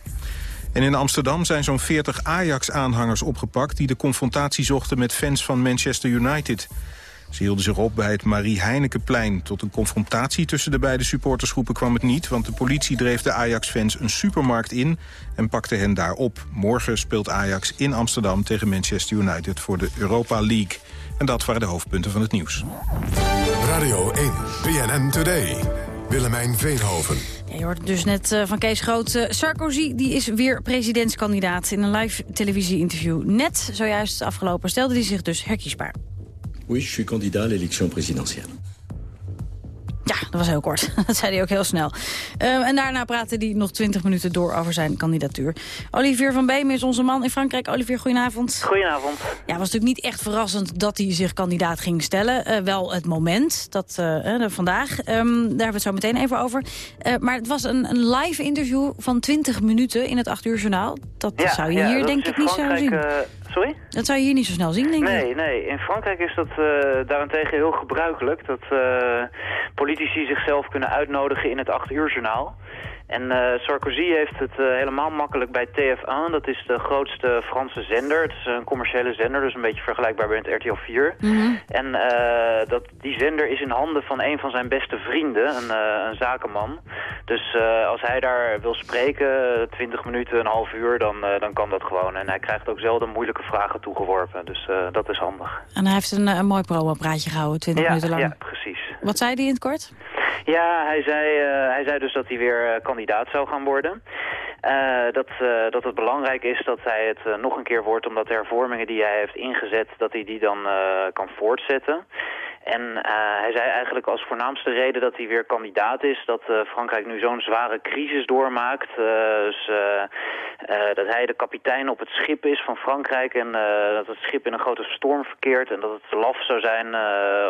En in Amsterdam zijn zo'n 40 Ajax-aanhangers opgepakt... die de confrontatie zochten met fans van Manchester United. Ze hielden zich op bij het Marie Heinekenplein. Tot een confrontatie tussen de beide supportersgroepen kwam het niet... want de politie dreef de Ajax-fans een supermarkt in en pakte hen daar op. Morgen speelt Ajax in Amsterdam tegen Manchester United voor de Europa League. En dat waren de hoofdpunten van het nieuws. Radio 1, BNN Today. Willemijn Veenhoven. Ja, je hoort het dus net eh, van Kees Groot. Eh, Sarkozy die is weer presidentskandidaat. In een live televisie-interview net zojuist afgelopen stelde hij zich dus herkiesbaar. Oui, je suis candidat à l'élection présidentielle. Ja, dat was heel kort. Dat zei hij ook heel snel. Eh, en daarna praatte hij nog twintig minuten door over zijn kandidatuur. Olivier van Beem is onze man in Frankrijk. Olivier, goedenavond. Goedenavond. Ja, was natuurlijk niet echt verrassend dat hij zich kandidaat ging stellen. Eh, wel het moment, dat eh, vandaag. Ehm, daar hebben we het zo meteen even over. Eh, maar het was een, een live interview van 20 minuten in het 8 uur journaal. Dat Ja, zou je ja, hier denk ik niet zo zien. Sorry? Dat zou je hier niet zo snel zien, denk ik. Nee, nee. In Frankrijk is dat eh, daarentegen heel gebruikelijk. Dat eh, politici zichzelf kunnen uitnodigen in het 8 uur journaal. En eh, Sarkozy heeft het eh, helemaal makkelijk bij TF1. Dat is de grootste Franse zender. Het is een commerciële zender, dus een beetje vergelijkbaar met RTL 4. En eh, dat, die zender is in handen van een van zijn beste vrienden, een, een zakenman. Dus als hij daar wil spreken, 20 minuten, een half uur, dan, dan kan dat gewoon. En hij krijgt ook zelden moeilijke vragen toegeworpen. Dus dat is handig. En hij heeft een, een mooi promo-praatje gehouden, 20 ja, minuten lang. ja, precies. Wat zei hij in het kort? Ja, hij zei, eh, hij zei dus dat hij weer eh, kandidaat zou gaan worden. Eh, dat, dat het belangrijk is dat hij het nog een keer wordt... omdat de hervormingen die hij heeft ingezet, dat hij die dan kan voortzetten. En eh, hij zei eigenlijk als voornaamste reden dat hij weer kandidaat is... dat eh, Frankrijk nu zo'n zware crisis doormaakt. Eh, dus dat hij de kapitein op het schip is van Frankrijk... en dat het schip in een grote storm verkeert... en dat het laf zou zijn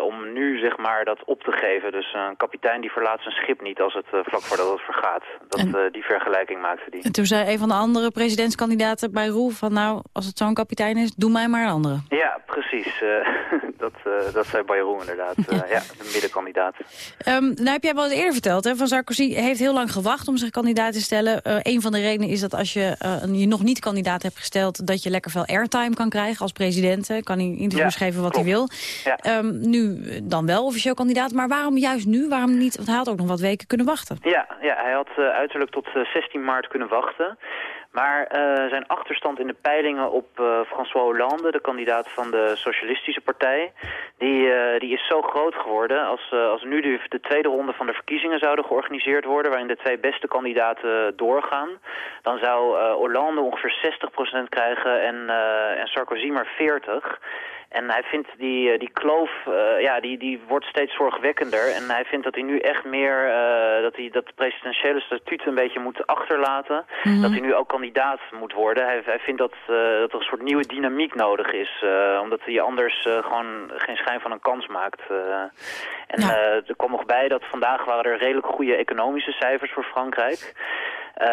om nu zeg maar dat op te geven. Dus een kapitein die verlaat zijn schip niet als het vlak voordat het vergaat. Dat, En- die vergelijking maakte hij. En toen zei een van de andere presidentskandidaten bij Roel van... nou, als het zo'n kapitein is, doe mij maar een andere. Ja, precies. dat, eh, dat zei Bayrou inderdaad. Eh, ja, de middenkandidaat. Ehm, nou heb jij wel eens eerder verteld, hè, van Sarkozy heeft heel lang gewacht om zich kandidaat te stellen. Eh een van de redenen is dat als je je nog niet kandidaat hebt gesteld... dat je lekker veel airtime kan krijgen als president. Hè. Kan hij interviews Ja, geven wat klopt. hij wil. Ja. Ehm, nu dan wel officieel kandidaat, maar waarom juist nu? Waarom niet? Want hij had ook nog wat weken kunnen wachten. Ja, ja hij had uiterlijk tot eh, 16 maart kunnen wachten. Maar eh, zijn achterstand in de peilingen op eh, François Hollande, de kandidaat van de Socialistische Partij, die, eh, die is zo groot geworden. Als, als nu de, de tweede ronde van de verkiezingen zouden georganiseerd worden, waarin de twee beste kandidaten doorgaan, dan zou Hollande ongeveer 60% krijgen en, en Sarkozy maar 40%. En hij vindt die, eh, die kloof, eh, ja, die, die wordt steeds zorgwekkender. En hij vindt dat hij nu echt meer, eh, dat hij dat presidentiële statuut een beetje moet achterlaten. Mhm. Dat hij nu ook kandidaat moet worden. Hij, hij vindt dat, eh, dat er een soort nieuwe dynamiek nodig is. omdat hij anders gewoon geen schijn van een kans maakt. en er kwam nog bij dat vandaag waren er redelijk goede economische cijfers voor Frankrijk. Eh,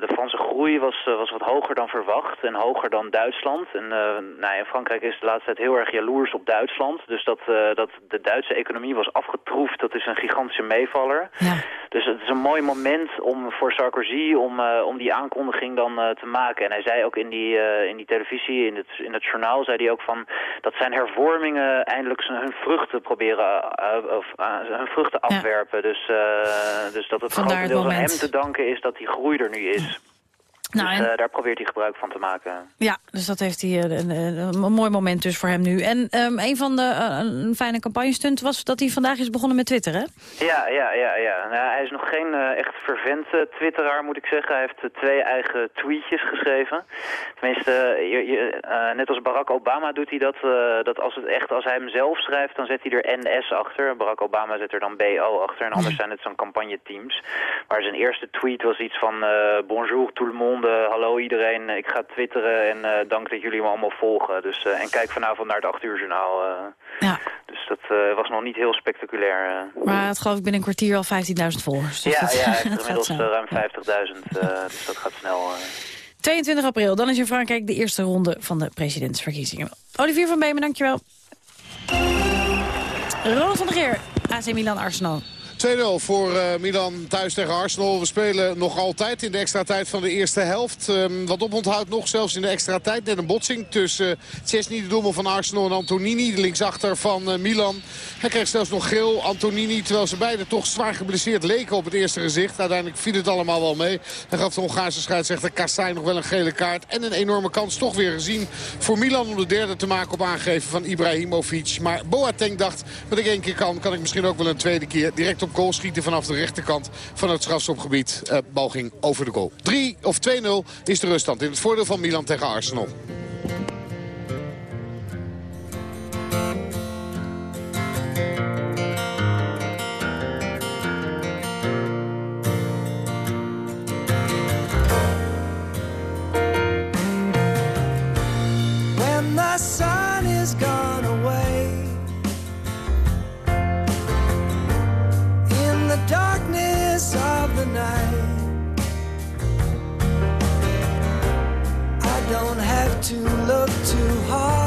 de Franse groei was, eh, was wat hoger dan verwacht en hoger dan Duitsland. En eh, nou, in Frankrijk is de laatste tijd heel erg jaloers op Duitsland. Dus dat, dat de Duitse economie was afgetroefd, dat is een gigantische meevaller. Dus het is een mooi moment om, voor Sarkozy om, om die aankondiging dan te maken. En hij zei ook in die, in die televisie, in het, in het journaal, zei hij ook van dat zijn hervormingen eindelijk hun vruchten proberen, of, hun vruchten afwerpen. Dus, dus dat het grotendeels aan hem te danken is dat die groei er nu is. Nou, dus en- eh, daar probeert hij gebruik van te maken. Ja, dus dat heeft hij eh, een, een, mooi moment dus voor hem nu. En ehm, een van de eh, een fijne campagnestunt was dat hij vandaag is begonnen met Twitter, hè? Ja, ja, ja, ja. Nou, hij is nog geen echt vervent twitteraar, moet ik zeggen. Hij heeft twee eigen tweetjes geschreven. Tenminste, je, je, net als Barack Obama doet hij dat. dat als, het echt, als hij hem zelf schrijft, dan zet hij er NS achter. Barack Obama zet er dan BO achter. En anders zijn het zo'n campagneteams. Maar zijn eerste tweet was iets van... bonjour tout le monde, hallo iedereen. Ik ga twitteren en eh, dank dat jullie me allemaal volgen. Dus, eh, en kijk vanavond naar het 8 uur journaal. eh. Ja. Dus dat was nog niet heel spectaculair. Maar het geloof ik binnen een kwartier al 15.000 volgers. Dus ja, dat, ja, dat inmiddels ruim 50.000, eh, dus dat gaat snel. eh. 22 april, dan is in Frankrijk de eerste ronde van de presidentsverkiezingen. Olivier van Beemen, dankjewel. Ronald van der Geer, AC Milan Arsenal. 2-0 voor eh, Milan thuis tegen Arsenal. We spelen nog altijd in de extra tijd van de eerste helft. Ehm, wat oponthoud nog zelfs in de extra tijd. Net een botsing tussen uh, Chesney, de doelman van Arsenal, en Antonini, de linksachter van eh, Milan. Hij kreeg zelfs nog geel, Antonini, terwijl ze beiden toch zwaar geblesseerd leken op het eerste gezicht. Uiteindelijk viel het allemaal wel mee. Hij gaf de Hongaarse scheidsrechter Kassai nog wel een gele kaart. En een enorme kans toch weer gezien voor Milan om de derde te maken op aangeven van Ibrahimovic. Maar Boateng dacht, wat ik één keer kan, kan ik misschien ook wel een tweede keer direct op goal schieten vanaf de rechterkant van het strafschopgebied. Uh, bal ging over de goal. 3 of 2-0 is de ruststand in het voordeel van Milan tegen Arsenal. Of the night. I don't have to look too hard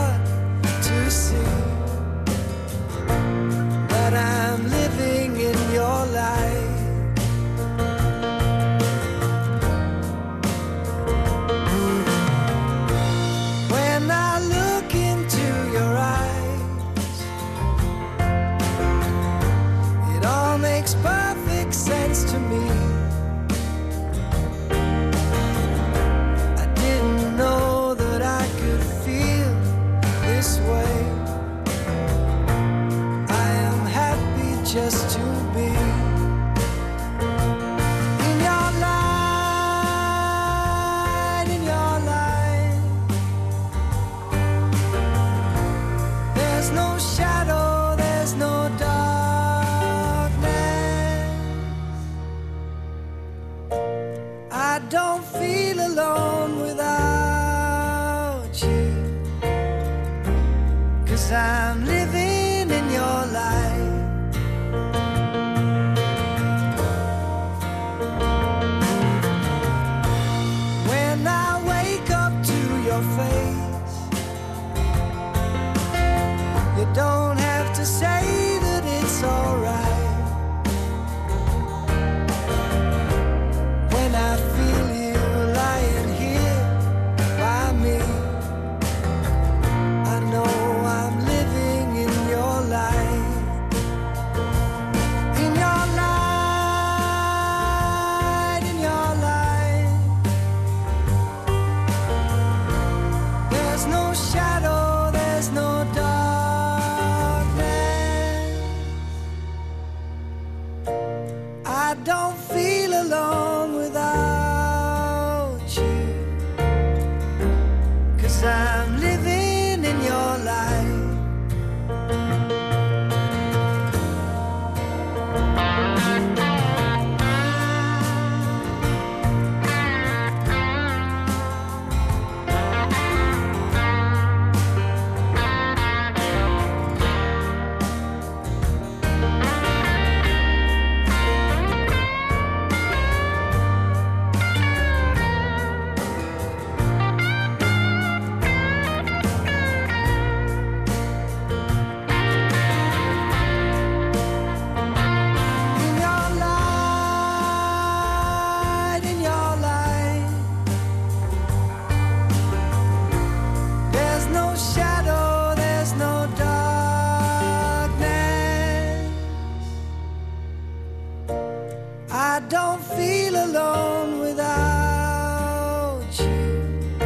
I don't feel alone without you.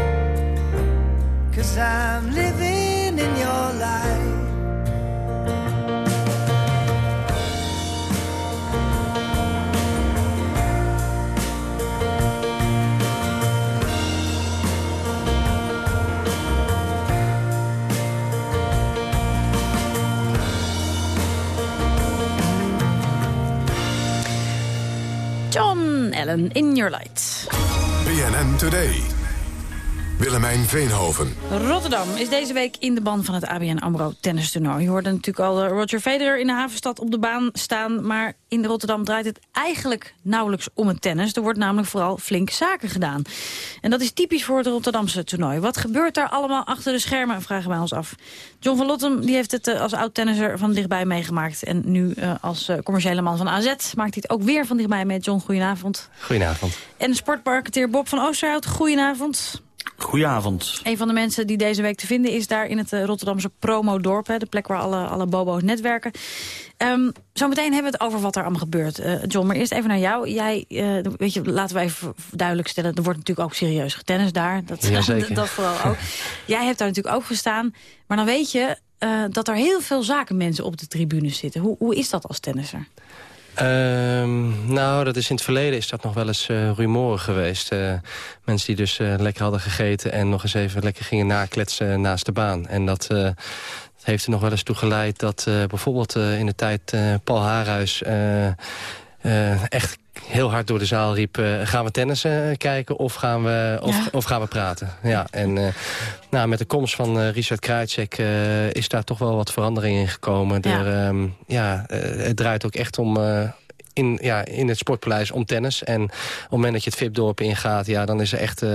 Cause I'm Allen, In Your Light. BNN Today. Willemijn Veenhoven. Rotterdam is deze week in de ban van het ABN AMRO tennistoernooi. Je hoorde natuurlijk al eh, Roger Federer in de havenstad op de baan staan. Maar in Rotterdam draait het eigenlijk nauwelijks om het tennis. Er wordt namelijk vooral flink zaken gedaan. En dat is typisch voor het Rotterdamse toernooi. Wat gebeurt daar allemaal achter de schermen, vragen wij ons af. John van Lottem die heeft het eh, als oud-tennisser van dichtbij meegemaakt. En nu eh, als commerciële man van AZ maakt hij het ook weer van dichtbij met. John, goedenavond. Goedenavond. En sportmarketeer Bob van Oosterhout, goedenavond. Goedenavond. Een van de mensen die deze week te vinden is daar in het eh, Rotterdamse Promodorp. Hè, de plek waar alle, alle bobo's netwerken. Ehm zometeen hebben we het over wat er allemaal gebeurt. Eh, John, maar eerst even naar jou. Jij, eh, weet je, laten we even duidelijk stellen... er wordt natuurlijk ook serieus getennis daar. Dat, dat, dat vooral ook. Jij hebt daar natuurlijk ook gestaan. Maar dan weet je dat er heel veel zakenmensen op de tribunes zitten. Hoe, hoe is dat als tennisser? Ehm, nou, dat is in het verleden is dat nog wel eens eh rumoren geweest. Eh, mensen die dus eh, lekker hadden gegeten en nog eens even lekker gingen nakletsen naast de baan. En dat, dat heeft er nog wel eens toe geleid dat bijvoorbeeld in de tijd Paul Haarhuis... echt heel hard door de zaal riep... eh, gaan we tennis eh, kijken of gaan we, of, Ja. of gaan we praten? Ja, en eh, nou, met de komst van Richard Krajcek is daar toch wel wat verandering in gekomen. Ja. Er, ehm, ja, het draait ook echt om... eh, in, ja, in het sportpaleis om tennis. En op het moment dat je het VIP-dorp ingaat... Ja, dan is er echt, eh,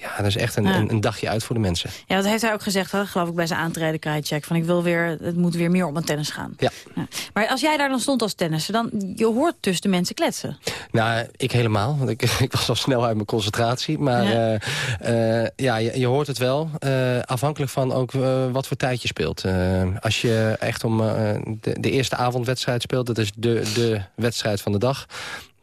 ja, dat is echt een, Ja. een, een dagje uit voor de mensen. Ja, dat heeft hij ook gezegd, hè, geloof ik, bij zijn aantreden, Krajicek. Van ik wil weer, het moet weer meer om het tennis gaan. Ja. Maar als jij daar dan stond als tennisser, dan je hoort dus de mensen kletsen. Nou, ik helemaal. Want ik, ik was al snel uit mijn concentratie. Maar Ja. ja, ja je, je hoort het wel. eh, afhankelijk van ook eh, wat voor tijd je speelt. Eh, als je echt om eh, de, de eerste avondwedstrijd speelt... dat is de, de wedstrijd van de dag...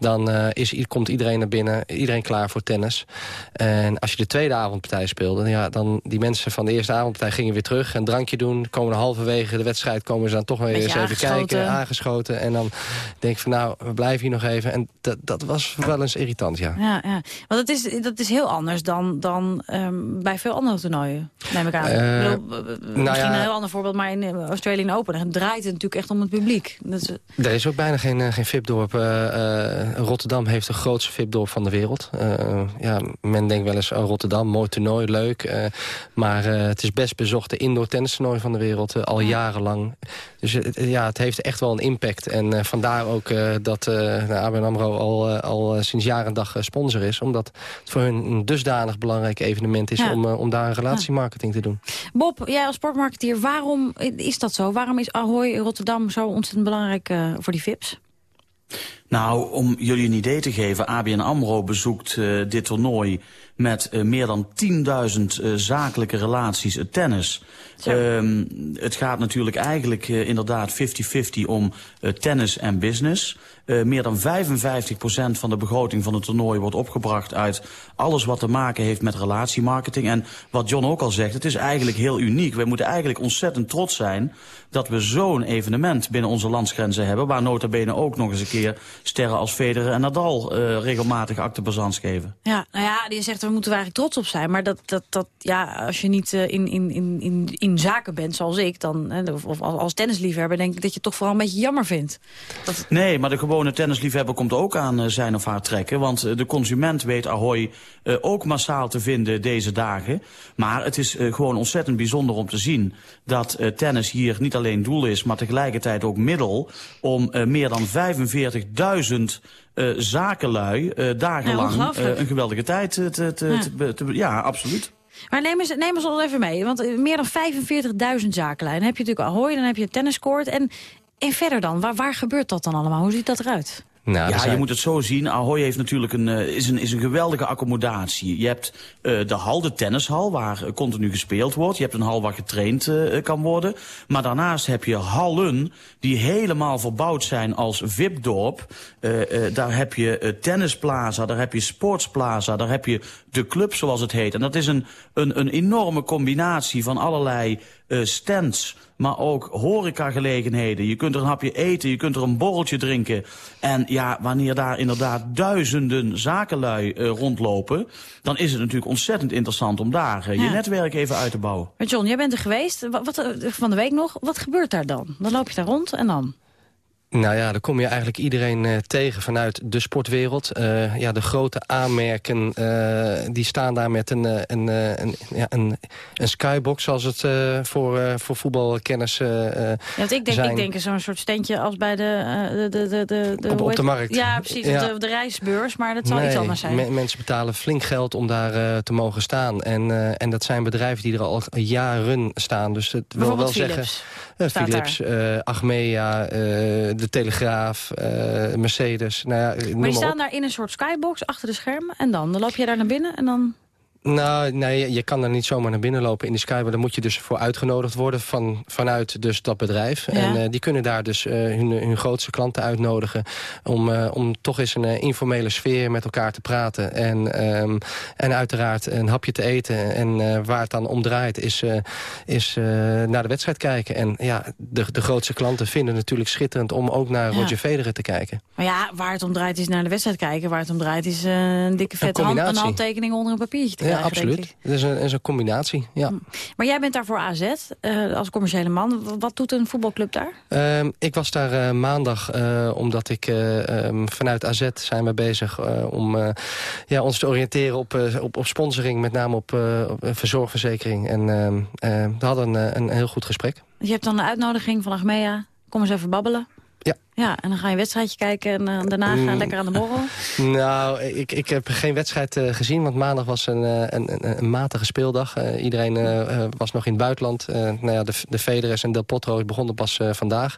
dan eh, is, komt iedereen naar binnen, iedereen klaar voor tennis. En als je de tweede avondpartij speelde... Ja, dan die mensen van de eerste avondpartij gingen weer terug... een drankje doen, komen halverwege de wedstrijd... komen ze dan toch weer Beetje eens even aangeschoten. kijken, aangeschoten. En dan denk ik van nou, we blijven hier nog even. En dat, dat was wel eens irritant, ja. Ja, ja. Want het is, dat is heel anders dan, dan ehm, bij veel andere toernooien, neem ik aan. Eh, ik bedoel, nou misschien ja. een heel ander voorbeeld, maar in de Australian Open draait het natuurlijk echt om het publiek. Dat is, Er is ook bijna geen, eh, geen VIP-dorp. Rotterdam heeft de grootste VIP-dorp van de wereld. Eh, ja, men denkt wel eens, oh, Rotterdam, mooi toernooi, leuk. Eh, maar eh, het is best bezochte indoor tennistoernooi van de wereld, al jarenlang. Dus ja, het heeft echt wel een impact. En vandaar ook dat nou, ABN AMRO al, al sinds jaar en dag sponsor is. Omdat het voor hun een dusdanig belangrijk evenement is... Ja. Om, om daar een relatiemarketing te doen. Bob, jij als sportmarketeer, waarom is dat zo? Waarom is Ahoy Rotterdam zo ontzettend belangrijk voor die VIP's? Nou, om jullie een idee te geven, ABN AMRO bezoekt eh, dit toernooi met eh, meer dan 10.000 eh, zakelijke relaties het Ehm, het gaat natuurlijk eigenlijk eh, inderdaad 50-50 om eh, tennis en business. Eh, meer dan 55% van de begroting van het toernooi wordt opgebracht uit alles wat te maken heeft met relatiemarketing. En wat John ook al zegt, het is eigenlijk heel uniek. We moeten eigenlijk ontzettend trots zijn dat we zo'n evenement binnen onze landsgrenzen hebben... waar nota bene ook nog eens een keer sterren als Federer en Nadal regelmatig acte présence geven. Ja, nou ja, die zegt, we moeten er eigenlijk trots op zijn. Maar dat, dat, dat, ja, als je niet in, in, in, in, zaken bent zoals ik, dan, of, als tennisliefhebber, denk ik dat je het toch vooral een beetje jammer vindt. Nee, maar de gewone tennisliefhebber komt ook aan eh, zijn of haar trekken. Want eh, de consument weet Ahoy eh, ook massaal te vinden deze dagen. Maar het is gewoon ontzettend bijzonder om te zien... dat tennis hier niet alleen doel is, maar tegelijkertijd ook middel... om meer dan 45.000 eh, zakenlui dagenlang eh, een geweldige tijd te... te, Ja. te, te- ja, absoluut. Maar neem eens, neem eens ons even mee, want eh, meer dan 45.000 zakenlijnen. Heb je natuurlijk Ahoy, dan heb je tenniscourt. En, en verder dan, waar, waar gebeurt dat dan allemaal? Hoe ziet dat eruit? Nou, ja, zijn- je moet het zo zien. Ahoy heeft natuurlijk een, eh, is een, is een geweldige accommodatie. Je hebt eh, de hal, de tennishal, waar eh, continu gespeeld wordt. Je hebt een hal waar getraind eh, kan worden. Maar daarnaast heb je hallen die helemaal verbouwd zijn als VIP-dorp. Daar heb je tennisplaza, daar heb je sportsplaza, daar heb je de club zoals het heet. En dat is een, een, een enorme combinatie van allerlei eh, stands, maar ook horecagelegenheden. Je kunt er een hapje eten, je kunt er een borreltje drinken. En ja, wanneer daar inderdaad duizenden zakenlui eh, rondlopen... dan is het natuurlijk ontzettend interessant om daar eh, je netwerk even uit te bouwen. Maar John, jij bent er geweest. Wat, wat, van de week nog. Wat gebeurt daar dan? Dan loop je daar rond en dan? Nou ja, dan kom je eigenlijk iedereen eh, tegen vanuit de sportwereld. Eh, ja, de grote aanmerken, eh, die staan daar met een, een, een, ja, een, een skybox... zoals het voor, voor voetbalkenners eh, Ja, want ik denk, zijn. ik denk zo'n soort standje als bij de... de, de, de, de, Op- de markt. Ja, precies. Ja. Op de, op de reisbeurs. Maar dat zal iets anders zijn. me- mensen betalen flink geld om daar te mogen staan. En, en dat zijn bedrijven die er al jaren staan. Dus het wil wel Bijvoorbeeld zeggen... Philips Philips, Achmea, De Telegraaf, eh, Mercedes. Nou ja, maar die staan daar in een soort skybox achter de schermen. En dan? Dan loop je daar naar binnen en dan... Nou, nee, je- kan daar niet zomaar naar binnen lopen in die Sky. Maar daar moet je dus voor uitgenodigd worden van, vanuit dus dat bedrijf. Ja. En eh, die kunnen daar dus eh, hun, hun grootste klanten uitnodigen... om, eh, om toch eens een informele sfeer met elkaar te praten. En, ehm, en uiteraard een hapje te eten. En waar het dan om draait is, is naar de wedstrijd kijken. En ja, de, de grootste klanten vinden het natuurlijk schitterend... om ook naar Ja. Roger Federer te kijken. Maar ja, waar het om draait is naar de wedstrijd kijken. Waar het om draait is een dikke vette hand, een handtekening onder een papiertje te Ja, denk absoluut. Het is een, is een combinatie, ja. Maar jij bent daar voor AZ, eh, als commerciële man. Wat doet een voetbalclub daar? Ehm, ik was daar eh, maandag eh, omdat ik eh, ehm, vanuit AZ zijn we bezig om ja, ons te oriënteren op, op, op sponsoring, met name op, verzorgverzekering. En ehm, eh, we hadden een, een heel goed gesprek. Je hebt dan een uitnodiging van Achmea. Kom eens even babbelen. Ja. Ja, en dan ga je een wedstrijdje kijken en eh, daarna ga je Mm. lekker aan de borrel. Nou, ik, ik heb geen wedstrijd eh, gezien, want maandag was een, eh, een, een, een matige speeldag. Iedereen was nog in het buitenland. Nou ja, de, de Federers en Del Potro begonnen pas vandaag.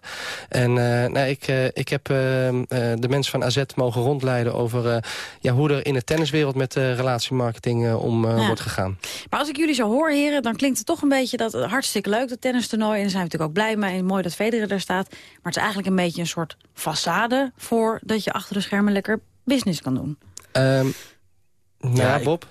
En nou, ik, ik heb eh, eh, de mensen van AZ mogen rondleiden over ja, hoe er in de tenniswereld met relatiemarketing om Ja. wordt gegaan. Maar als ik jullie zo hoor, heren, dan klinkt het toch een beetje dat hartstikke leuk, dat tennistoernooi. En daar zijn we natuurlijk ook blij mee. En mooi dat Federer daar staat. Maar het is eigenlijk een beetje een soort façade voor dat je achter de schermen lekker business kan doen. Ehm nou ja, ik- Bob?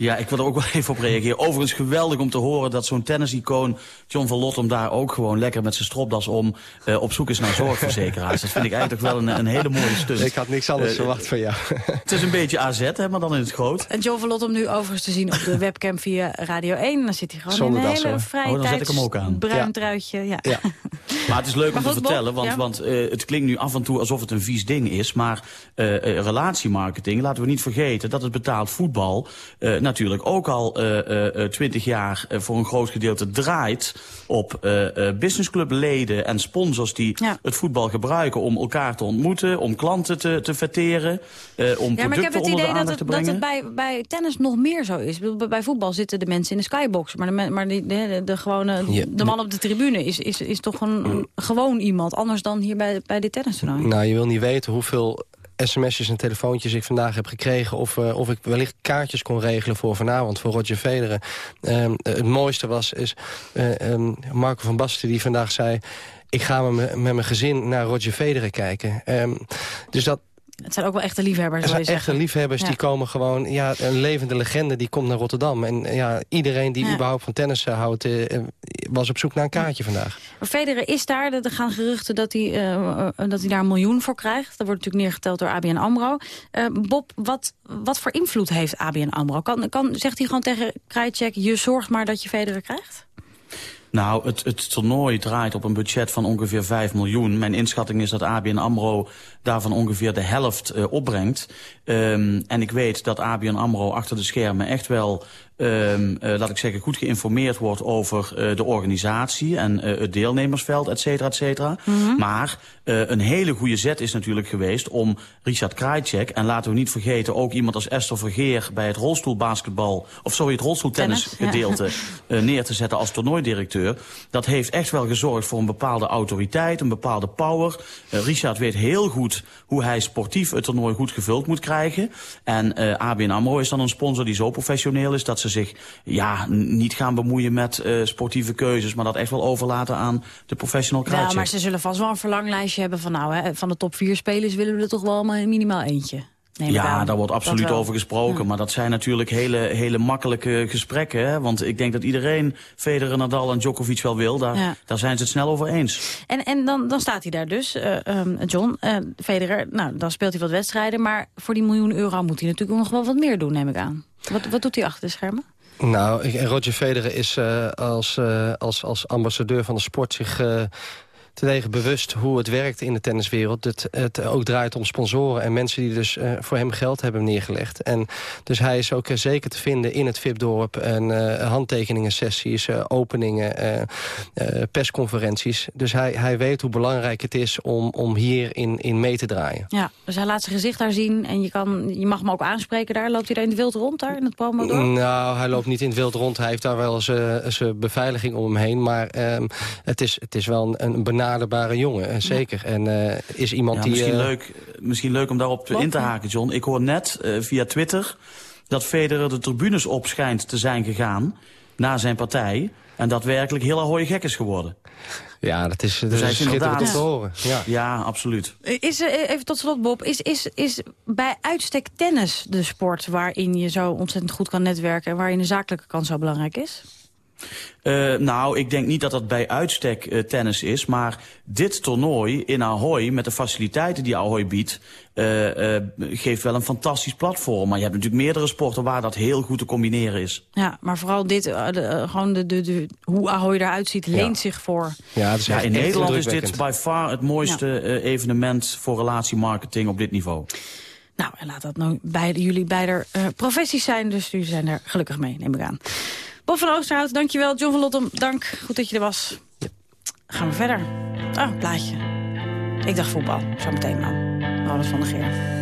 Ja, ik wil er ook wel even op reageren. Overigens geweldig om te horen dat zo'n tennisicoon John van Lottom daar ook gewoon lekker met zijn stropdas om eh, op zoek is naar zorgverzekeraars. Dat vind ik eigenlijk toch wel een, een hele mooie stunt. Ik had niks anders Eh, verwacht van jou. Het is een beetje AZ, hè, maar dan in het groot. En John Verlot om nu overigens te zien op de webcam via Radio 1. Dan zit hij gewoon Zonder in een das, hele vrije Oh, dan zet ik hem ook aan. bruin Ja. truitje. Ja. Maar het is leuk Maar om te goed, vertellen, want, ja. want eh, het klinkt nu af en toe alsof het een vies ding is. Maar eh, eh, relatiemarketing, laten we niet vergeten dat het betaald voetbal eh, natuurlijk ook al twintig jaar eh, voor een groot gedeelte draait op eh eh, businessclubleden en sponsors die het voetbal gebruiken om elkaar te ontmoeten, om klanten te, te verteren, eh, om Ja, maar ik heb het idee dat het, dat het bij, bij tennis nog meer zo is. Bij, bij voetbal zitten de mensen in de skybox. Maar de, maar die, de, de, de gewone, Ja. de man op de tribune is, is, is toch een, een gewoon iemand. Anders dan hier bij, bij dit tennistoernooi. Nou, je wil niet weten hoeveel sms'jes en telefoontjes ik vandaag heb gekregen... of, eh, of ik wellicht kaartjes kon regelen voor vanavond, voor Roger Federer. Ehm, het mooiste was is eh, ehm, Marco van Basten die vandaag zei... ik ga met, met mijn gezin naar Roger Federer kijken. Ehm, dus dat, Het zijn ook wel echte liefhebbers. er je zijn echte zeggen. liefhebbers Ja. die komen gewoon... Ja, een levende legende die komt naar Rotterdam. En ja, iedereen die Ja. überhaupt van tennis eh, houdt... eh, eh, was op zoek naar een kaartje vandaag. Maar Federer is daar. Er gaan geruchten dat hij, dat hij daar een miljoen voor krijgt. Dat wordt natuurlijk neergeteld door ABN AMRO. Bob, wat, wat voor invloed heeft ABN AMRO? Kan, kan, zegt hij gewoon tegen Krajicek... je zorgt maar dat je Federer krijgt? Nou, het, het toernooi draait op een budget van ongeveer 5 miljoen. Mijn inschatting is dat ABN AMRO daarvan ongeveer de helft eh, opbrengt. Ehm, en ik weet dat ABN AMRO achter de schermen echt wel... ehm, eh, laat ik zeggen, goed geïnformeerd wordt over eh, de organisatie... en eh, het deelnemersveld, et cetera, et cetera. Maar eh, een hele goede zet is natuurlijk geweest om Richard Krajicek... en laten we niet vergeten ook iemand als Esther Vergeer... bij het rolstoelbasketbal, of sorry, het rolstoeltennis Tennis, ja. gedeelte... neer te zetten als toernooidirecteur. directeur... dat heeft echt wel gezorgd voor een bepaalde autoriteit, een bepaalde power. Richard weet heel goed hoe hij sportief het toernooi goed gevuld moet krijgen. En ABN AMRO is dan een sponsor die zo professioneel is... dat ze zich ja, niet gaan bemoeien met eh, sportieve keuzes... maar dat echt wel overlaten aan de professional Ja, crowdcheck. maar ze zullen vast wel een verlanglijstje hebben van... nou, hè, van de top vier spelers willen we er toch wel maar minimaal eentje. Ja, daar wordt absoluut Dat over gesproken. Maar dat zijn natuurlijk hele, hele makkelijke gesprekken. Hè? Want ik denk dat iedereen Federer, Nadal en Djokovic wel wil. Daar, Ja. daar zijn ze het snel over eens. En, en dan, dan staat hij daar dus, eh, ehm, John, eh, Federer. Nou, dan speelt hij wat wedstrijden. Maar voor die miljoen euro moet hij natuurlijk nog wel wat meer doen, neem ik aan. Wat, wat doet hij achter de schermen? Nou, ik- Roger Federer is eh, als, eh, als, als ambassadeur van de sport zich... terdege bewust hoe het werkt in de tenniswereld. Het, het ook draait om sponsoren en mensen die dus eh, voor hem geld hebben neergelegd. En dus hij is ook eh, zeker te vinden in het VIP-dorp. En handtekeningen sessies, eh, openingen, eh, eh, persconferenties. Dus hij, hij weet hoe belangrijk het is om, om hier in, in mee te draaien. Ja, dus hij laat zijn gezicht daar zien en je, kan, je mag hem ook aanspreken daar. Loopt hij daar in het wild rond daar, in het promo door? Nou, hij loopt niet in het wild rond. Hij heeft daar wel zijn zijn beveiliging om hem heen. Maar ehm, het, is, het is wel een, een benaderbare jongen, eh, zeker. En eh, is iemand Ja, die... misschien, eh, leuk, misschien leuk om daarop Wat? in te haken, John. Ik hoor net eh, via Twitter dat Federer de tribunes op schijnt te zijn gegaan... na zijn partij. En dat werkelijk heel ahoy gek is geworden. Ja, dat is, dat Dus is schitterend om inderdaad... te horen. Ja. ja, absoluut. Is, even tot slot, Bob. Is, is, is bij uitstek tennis de sport waarin je zo ontzettend goed kan netwerken... en waarin de zakelijke kant zo belangrijk is? Eh, nou, ik denk niet dat dat bij uitstek eh, tennis is. Maar dit toernooi in Ahoy, met de faciliteiten die Ahoy biedt... eh, eh, geeft wel een fantastisch platform. Maar je hebt natuurlijk meerdere sporten waar dat heel goed te combineren is. Ja, maar vooral dit, de, gewoon de, de, de, hoe Ahoy eruit ziet, leent zich voor. Ja, is in Nederland is dit by far het mooiste eh, evenement voor relatiemarketing op dit niveau. Nou, en laat dat nou beide, jullie beide eh, professies zijn, dus jullie zijn er gelukkig mee, neem ik aan. Bob van Oosterhout, dankjewel. John van Lottem, dank. Goed dat je er was. Gaan we verder. Oh, een plaatje. Ik dacht voetbal, zo meteen dan. Ronald van der Geer.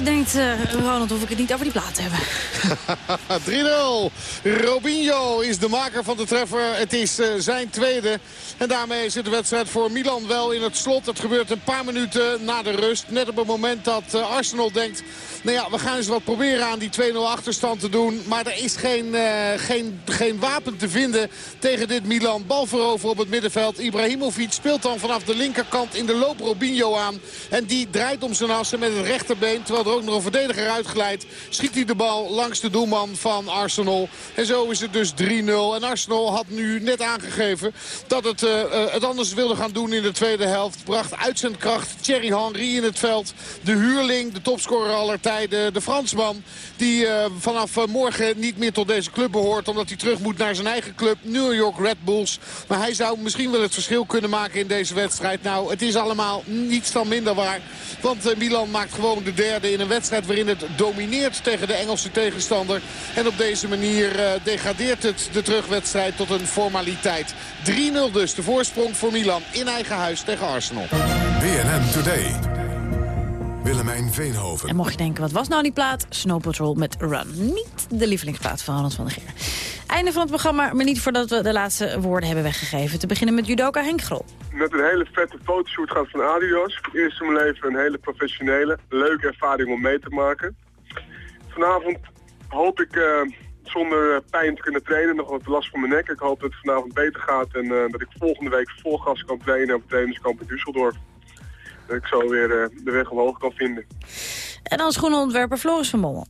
Denkt eh, Ronald. Hoef ik het niet over die plaat te hebben. 3-0. Robinho is de maker van de treffer. Het is eh, zijn tweede. En daarmee zit de wedstrijd voor Milan wel in het slot. Het gebeurt een paar minuten na de rust. Net op het moment dat eh, Arsenal denkt... Nou ja, we gaan eens wat proberen aan die 2-0 achterstand te doen. Maar er is geen, eh, geen, geen wapen te vinden tegen dit Milan. Bal voorover op het middenveld. Ibrahimovic speelt dan vanaf de linkerkant in de loop Robinho aan. En die draait om zijn assen met het rechterbeen. Terwijl er ook nog een verdediger uitglijdt. Schiet hij de bal langs de doelman van Arsenal. En zo is het dus 3-0. En Arsenal had nu net aangegeven dat het eh, eh, het anders wilde gaan doen in de tweede helft. Bracht uit zijn kracht Thierry Henry in het veld. De huurling, de topscorer aller tijden. De Fransman die eh, vanaf eh, morgen niet meer tot deze club behoort. Omdat hij terug moet naar zijn eigen club. New York Red Bulls. Maar hij zou misschien wel het verschil kunnen maken in deze wedstrijd. Nou, het is allemaal niets dan minder waar. Want eh, Milan maakt gewoon de derde in een wedstrijd waarin het domineert tegen de Engelse tegenstander. En op deze manier degradeert het de terugwedstrijd tot een formaliteit. 3-0 dus de voorsprong voor Milan in eigen huis tegen Arsenal. BNN Today. Willemijn Veenhoven. En mocht je denken, wat was nou die plaat? Snow Patrol met Run. Niet de lievelingsplaat van Ronald van der Geer. Einde van het programma, maar niet voordat we de laatste woorden hebben weggegeven. Te beginnen met judoka Henk Grol. met een hele vette fotoshoot gehad van Adidas. Voor het eerst in mijn leven een hele professionele, leuke ervaring om mee te maken. Vanavond hoop ik eh, zonder eh, pijn te kunnen trainen, nog wat last van mijn nek. Ik hoop dat het vanavond beter gaat en eh, dat ik volgende week vol gas kan trainen op het trainingskamp in Düsseldorf. Dat ik zo weer eh, de weg omhoog kan vinden. En dan schoenenontwerper Floris van Mommel.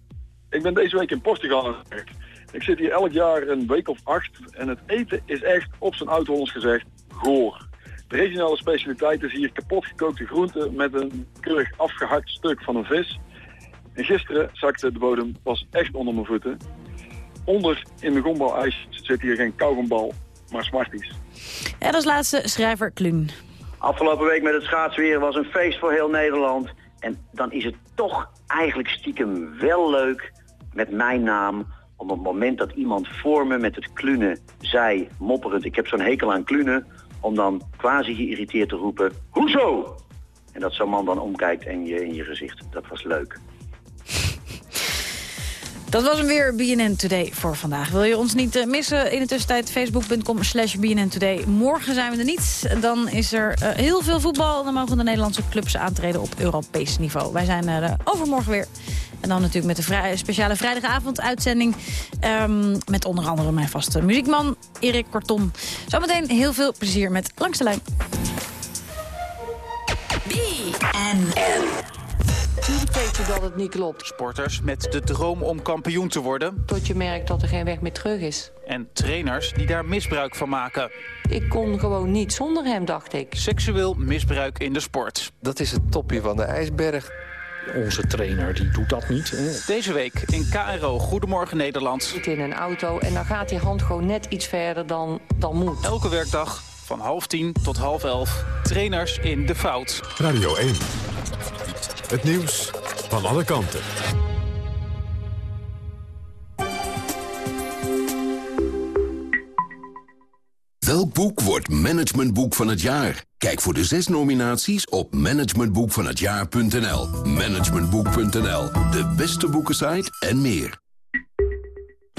Ik ben deze week in Portugal aan het werk. Ik zit hier elk jaar een week of acht en het eten is echt, op zijn oud-Hollands gezegd, goor. De regionale specialiteit is hier kapot gekookte groenten met een keurig afgehakt stuk van een vis. En gisteren zakte de bodem pas echt onder mijn voeten. Onder in de gombal-ijs zit hier geen kauwgombal, maar smarties. En als laatste schrijver Kluun. Afgelopen week met het schaatsweer was een feest voor heel Nederland. En dan is het toch eigenlijk stiekem wel leuk met mijn naam... op het moment dat iemand voor me met het klunen zei, mopperend... ik heb zo'n hekel aan klunen, om dan quasi geïrriteerd te roepen... Hoezo? En dat zo'n man dan omkijkt en je in je gezicht. Dat was leuk. Dat was hem weer, BNN Today voor vandaag. Wil je ons niet eh, missen in de tussentijd? Facebook.com slash BNN Today. Morgen zijn we er niet. Dan is er eh, heel veel voetbal. Dan mogen de Nederlandse clubs aantreden op Europees niveau. Wij zijn er overmorgen weer. En dan natuurlijk met de speciale vrijdagavond-uitzending. ehm, met onder andere mijn vaste muziekman Erik Korton. Zometeen heel veel plezier met Langs de Lijn. Natuurlijk weet je dat het niet klopt. Sporters met de droom om kampioen te worden. Tot je merkt dat er geen weg meer terug is. En trainers die daar misbruik van maken. Ik kon gewoon niet zonder hem, dacht ik. Seksueel misbruik in de sport. Dat is het topje van de ijsberg. Onze trainer die doet dat niet. Hè? Deze week in KRO Goedemorgen Nederland. Zit in een auto en dan gaat die hand gewoon net iets verder dan, dan moet. Elke werkdag van half tien tot half elf. Trainers in de fout. Radio 1. Het nieuws van alle kanten. Welk boek wordt managementboek van het jaar? Kijk voor de zes nominaties op managementboekvanhetjaar.nl. Managementboek.nl, de beste boekensite en meer.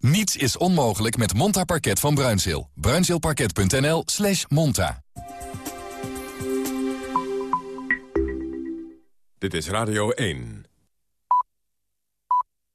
Niets is onmogelijk met Monta Parket van Bruinzeel. Bruinzeelparket.nl slash monta. Dit is Radio 1.